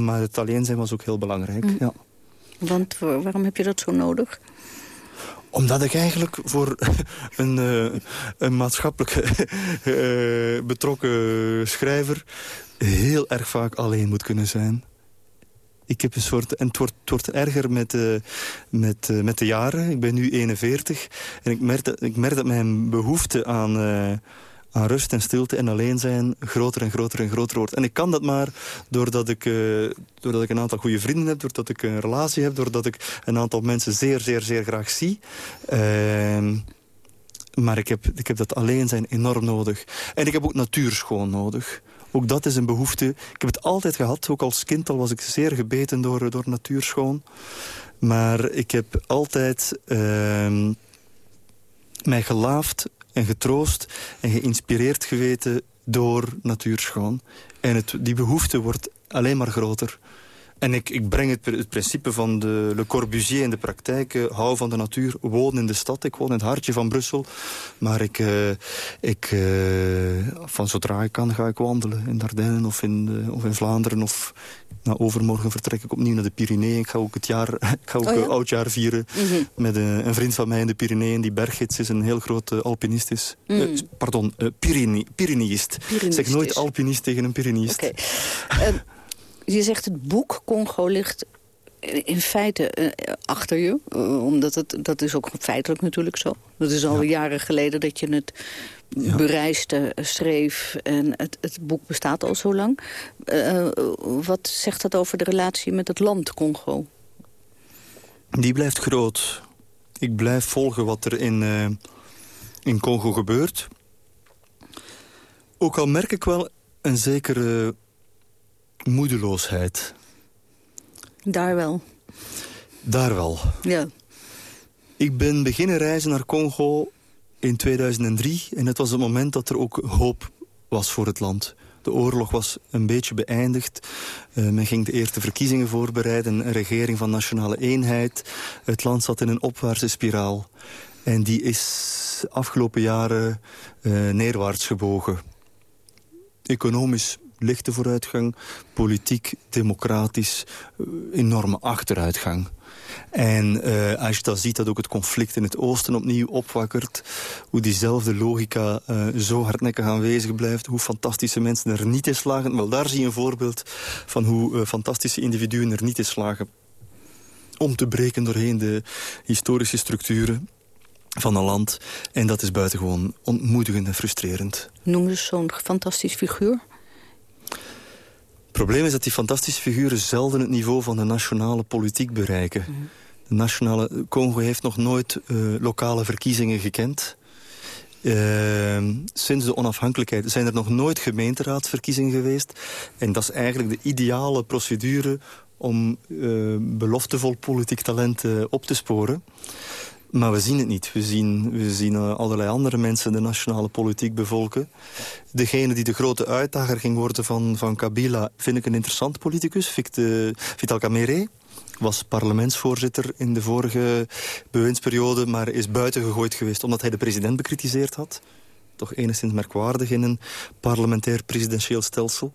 D: maar het alleen zijn was ook heel belangrijk. Mm. Ja.
C: Want waarom heb je dat zo nodig?
D: Omdat ik eigenlijk voor een, uh, een maatschappelijk uh, betrokken schrijver... heel erg vaak alleen moet kunnen zijn. Ik heb een soort, en het wordt, wordt erger met, uh, met, met de jaren. Ik ben nu 41 en ik merk dat, ik merk dat mijn behoefte aan aan rust en stilte en alleen zijn groter en groter en groter wordt. En ik kan dat maar doordat ik, uh, doordat ik een aantal goede vrienden heb, doordat ik een relatie heb, doordat ik een aantal mensen zeer, zeer, zeer graag zie. Uh, maar ik heb, ik heb dat alleen zijn enorm nodig. En ik heb ook natuurschoon nodig. Ook dat is een behoefte. Ik heb het altijd gehad. Ook als kind al was ik zeer gebeten door, door natuurschoon. Maar ik heb altijd uh, mij gelaafd en getroost en geïnspireerd geweten door natuurschoon. En het, die behoefte wordt alleen maar groter. En ik, ik breng het, het principe van de Le Corbusier in de praktijk. Uh, hou van de natuur, woon in de stad. Ik woon in het hartje van Brussel. Maar ik, uh, ik, uh, van zodra ik kan ga ik wandelen. In Dardenne of in, of in Vlaanderen. Of nou, overmorgen vertrek ik opnieuw naar de Pyreneeën. Ik ga ook, het jaar, ik ga ook oh ja? oudjaar vieren mm -hmm. met een, een, vriend van mij in de Pyreneeën. Die berggids is, een heel groot alpinist is. Mm. pardon, Pyrenee, Pyreneïst. Ik zeg nooit alpinist tegen een Pyreneïst.
C: Okay. Je zegt het boek Congo ligt in feite uh, achter je. Uh, omdat het, dat is ook feitelijk natuurlijk zo. Dat is al ja. jaren geleden dat je het ja. bereisde, schreef. En het, het, boek bestaat al zo lang. Uh, wat zegt dat over de relatie met het land Congo?
D: die blijft groot. Ik blijf volgen wat er in, uh, in Congo gebeurt. Ook al merk ik wel een zekere moedeloosheid.
C: Daar wel.
D: Daar wel.
C: Ja.
D: Ik ben beginnen reizen naar Congo in 2003. En het was het moment dat er ook hoop was voor het land. De oorlog was een beetje beëindigd. Uh, men ging de eerste verkiezingen voorbereiden. Een regering van nationale eenheid. Het land zat in een opwaartse spiraal. En die is afgelopen jaren uh, neerwaarts gebogen. Economisch lichte vooruitgang. Politiek, democratisch, uh, enorme achteruitgang. En uh, als je dan ziet dat ook het conflict in het oosten opnieuw opwakkert... hoe diezelfde logica uh, zo hardnekkig aanwezig blijft... hoe fantastische mensen er niet in slagen. Wel, daar zie je een voorbeeld van hoe fantastische individuen er niet in slagen... om te breken doorheen de historische structuren van een land. En dat is buitengewoon ontmoedigend en frustrerend.
C: Noem eens zo'n fantastisch figuur.
D: Het probleem is dat die fantastische figuren zelden het niveau van de nationale politiek bereiken. Mm. De nationale Congo heeft nog nooit uh, lokale verkiezingen gekend. Uh, sinds de onafhankelijkheid zijn er nog nooit gemeenteraadsverkiezingen geweest. En dat is eigenlijk de ideale procedure om uh, beloftevol politiek talent op te sporen. Maar we zien het niet. We zien, we zien uh, allerlei andere mensen de nationale politiek bevolken. Degene die de grote uitdager ging worden van, van Kabila... vind ik een interessant politicus. Vital Kamere was parlementsvoorzitter in de vorige bewindsperiode... maar is buiten gegooid geweest omdat hij de president bekritiseerd had. Toch enigszins merkwaardig in een parlementair presidentieel stelsel.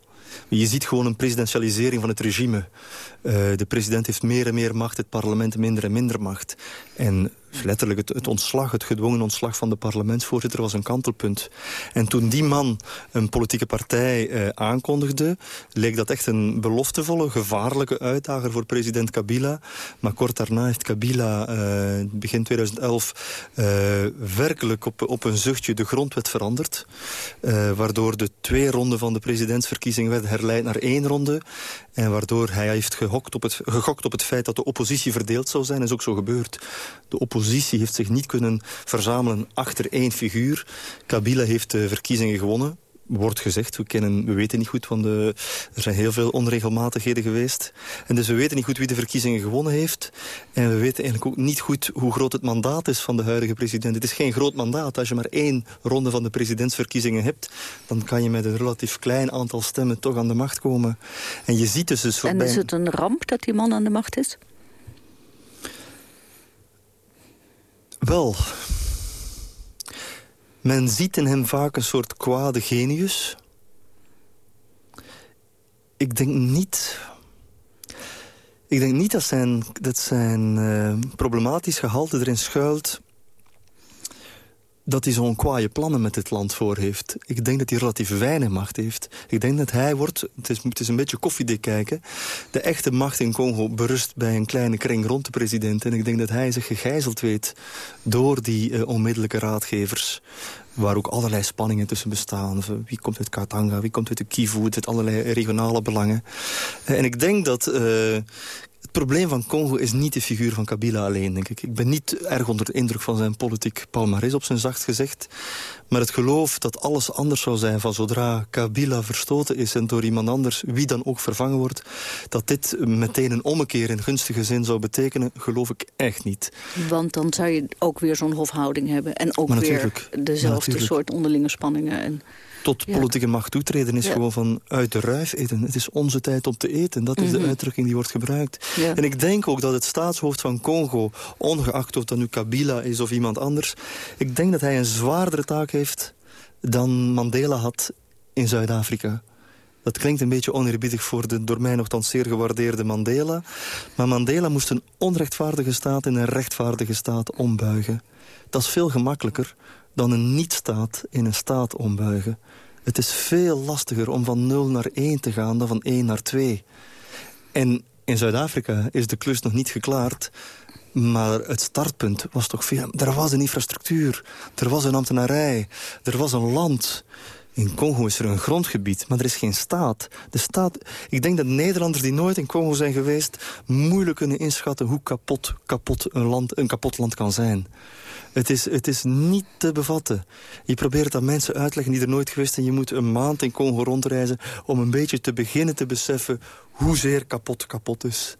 D: Je ziet gewoon een presidentialisering van het regime. Uh, de president heeft meer en meer macht, het parlement minder en minder macht. En letterlijk het, het, ontslag, het gedwongen ontslag van de parlementsvoorzitter was een kantelpunt. En toen die man een politieke partij uh, aankondigde... leek dat echt een beloftevolle, gevaarlijke uitdager voor president Kabila. Maar kort daarna heeft Kabila uh, begin 2011 uh, werkelijk op, op een zuchtje de grondwet veranderd. waardoor de twee ronden van de presidentsverkiezing werden herleid naar één ronde. En waardoor hij heeft gegokt op, het, gegokt op het feit dat de oppositie verdeeld zou zijn. Is ook zo gebeurd. De oppositie heeft zich niet kunnen verzamelen achter één figuur. Kabila heeft de verkiezingen gewonnen wordt gezegd. We, kennen, we weten niet goed, want de, er zijn heel veel onregelmatigheden geweest. En dus we weten niet goed wie de verkiezingen gewonnen heeft. En we weten eigenlijk ook niet goed hoe groot het mandaat is van de huidige president. Het is geen groot mandaat. Als je maar één ronde van de presidentsverkiezingen hebt... dan kan je met een relatief klein aantal stemmen toch aan de macht komen. En je ziet dus... dus
C: en is het een ramp dat die man aan de macht is?
D: Wel, men ziet in hem vaak een soort kwade genius. Ik denk niet... Ik denk niet dat zijn, dat zijn uh, problematisch gehalte erin schuilt dat hij zo'n kwaaie plannen met dit land voor heeft. Ik denk dat hij relatief weinig macht heeft. Ik denk dat hij wordt, het is, het een beetje koffiedik kijken... de echte macht in Congo berust bij een kleine kring rond de president. En ik denk dat hij zich gegijzeld weet door die uh, onmiddellijke raadgevers waar ook allerlei spanningen tussen bestaan. Wie komt uit Katanga, wie komt uit de Kivu, uit allerlei regionale belangen. Uh, en ik denk dat het probleem van Congo is niet de figuur van Kabila alleen, denk ik. Ik ben niet erg onder de indruk van zijn politiek palmarès, op zijn zacht gezegd. Maar het geloof dat alles anders zou zijn van zodra Kabila verstoten is... en door iemand anders, wie dan ook vervangen wordt... dat dit meteen een ommekeer in gunstige zin zou betekenen, geloof ik echt niet.
C: Want dan zou je ook weer zo'n hofhouding hebben... en ook weer dezelfde soort onderlinge spanningen... En
D: tot politieke macht toetreden is gewoon van uit de ruif eten. Het is onze tijd om te eten. Dat is de mhm. uitdrukking die wordt gebruikt. En ik denk ook dat het staatshoofd van Congo, ongeacht of dat nu Kabila is of iemand anders... ik denk dat hij een zwaardere taak heeft dan Mandela had in Zuid-Afrika. Dat klinkt een beetje oneerbiedig voor de door mij nogthans zeer gewaardeerde Mandela. Maar Mandela moest een onrechtvaardige staat in een rechtvaardige staat ombuigen. Dat is veel gemakkelijker dan een niet-staat in een staat ombuigen. Het is veel lastiger om van 0 naar 1 te gaan dan van 1 naar 2. En in Zuid-Afrika is de klus nog niet geklaard. Maar het startpunt was toch veel... Er was een infrastructuur, er was een ambtenarij, er was een land. In Congo is er een grondgebied, maar er is geen staat. De staat ik denk dat Nederlanders die nooit in Congo zijn geweest... moeilijk kunnen inschatten hoe kapot, kapot een, land, een kapot land kan zijn. Het is, het is niet te bevatten. Je probeert het aan mensen uit te leggen die er nooit geweest zijn. Je moet een maand in Congo rondreizen om een beetje te beginnen te beseffen... hoezeer kapot kapot is.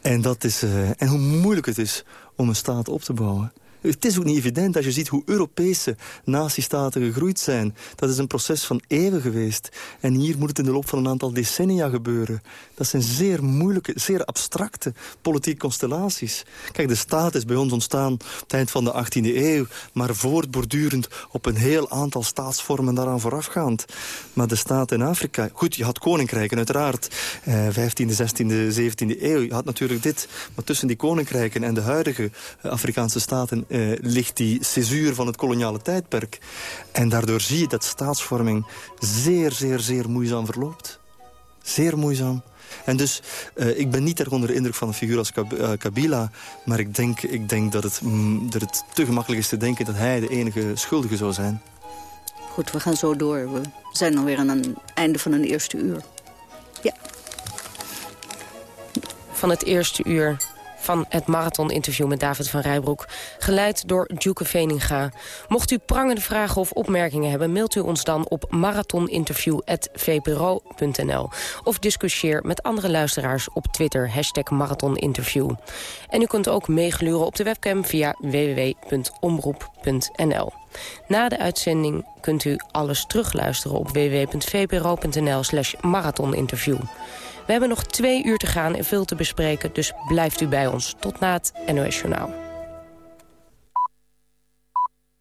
D: En, dat is, uh, en hoe moeilijk het is om een staat op te bouwen. Het is ook niet evident als je ziet hoe Europese natiestaten gegroeid zijn. Dat is een proces van eeuwen geweest. En hier moet het in de loop van een aantal decennia gebeuren. Dat zijn zeer moeilijke, zeer abstracte politieke constellaties. Kijk, de staat is bij ons ontstaan op het eind van de 18e eeuw... maar voortbordurend op een heel aantal staatsvormen daaraan voorafgaand. Maar de staat in Afrika... Goed, je had koninkrijken uiteraard. Eh, 15e, 16e, 17e eeuw. Je had natuurlijk dit. Maar tussen die koninkrijken en de huidige eh, Afrikaanse staten eh, ligt die césuur van het koloniale tijdperk. En daardoor zie je dat staatsvorming zeer, zeer, zeer moeizaam verloopt. Zeer moeizaam. En dus, uh, ik ben niet erg onder de indruk van een figuur als Kab uh, Kabila... maar ik denk, ik denk dat, het, mm, dat het te gemakkelijk is te denken... dat hij de enige schuldige zou zijn.
C: Goed, we gaan zo door. We zijn alweer aan het einde van een eerste uur. Ja.
B: Van het eerste uur van het marathoninterview met David van Rijbroek. Geleid door Duke Veninga. Mocht u prangende vragen of opmerkingen hebben... mailt u ons dan op marathoninterview.vpro.nl. Of discussieer met andere luisteraars op Twitter. Hashtag marathoninterview. En u kunt ook meegluren op de webcam via www.omroep.nl. Na de uitzending kunt u alles terugluisteren op www.vpro.nl slash marathoninterview. We hebben nog twee uur te gaan en veel te bespreken, dus blijft u bij ons. Tot na het NOS Journaal.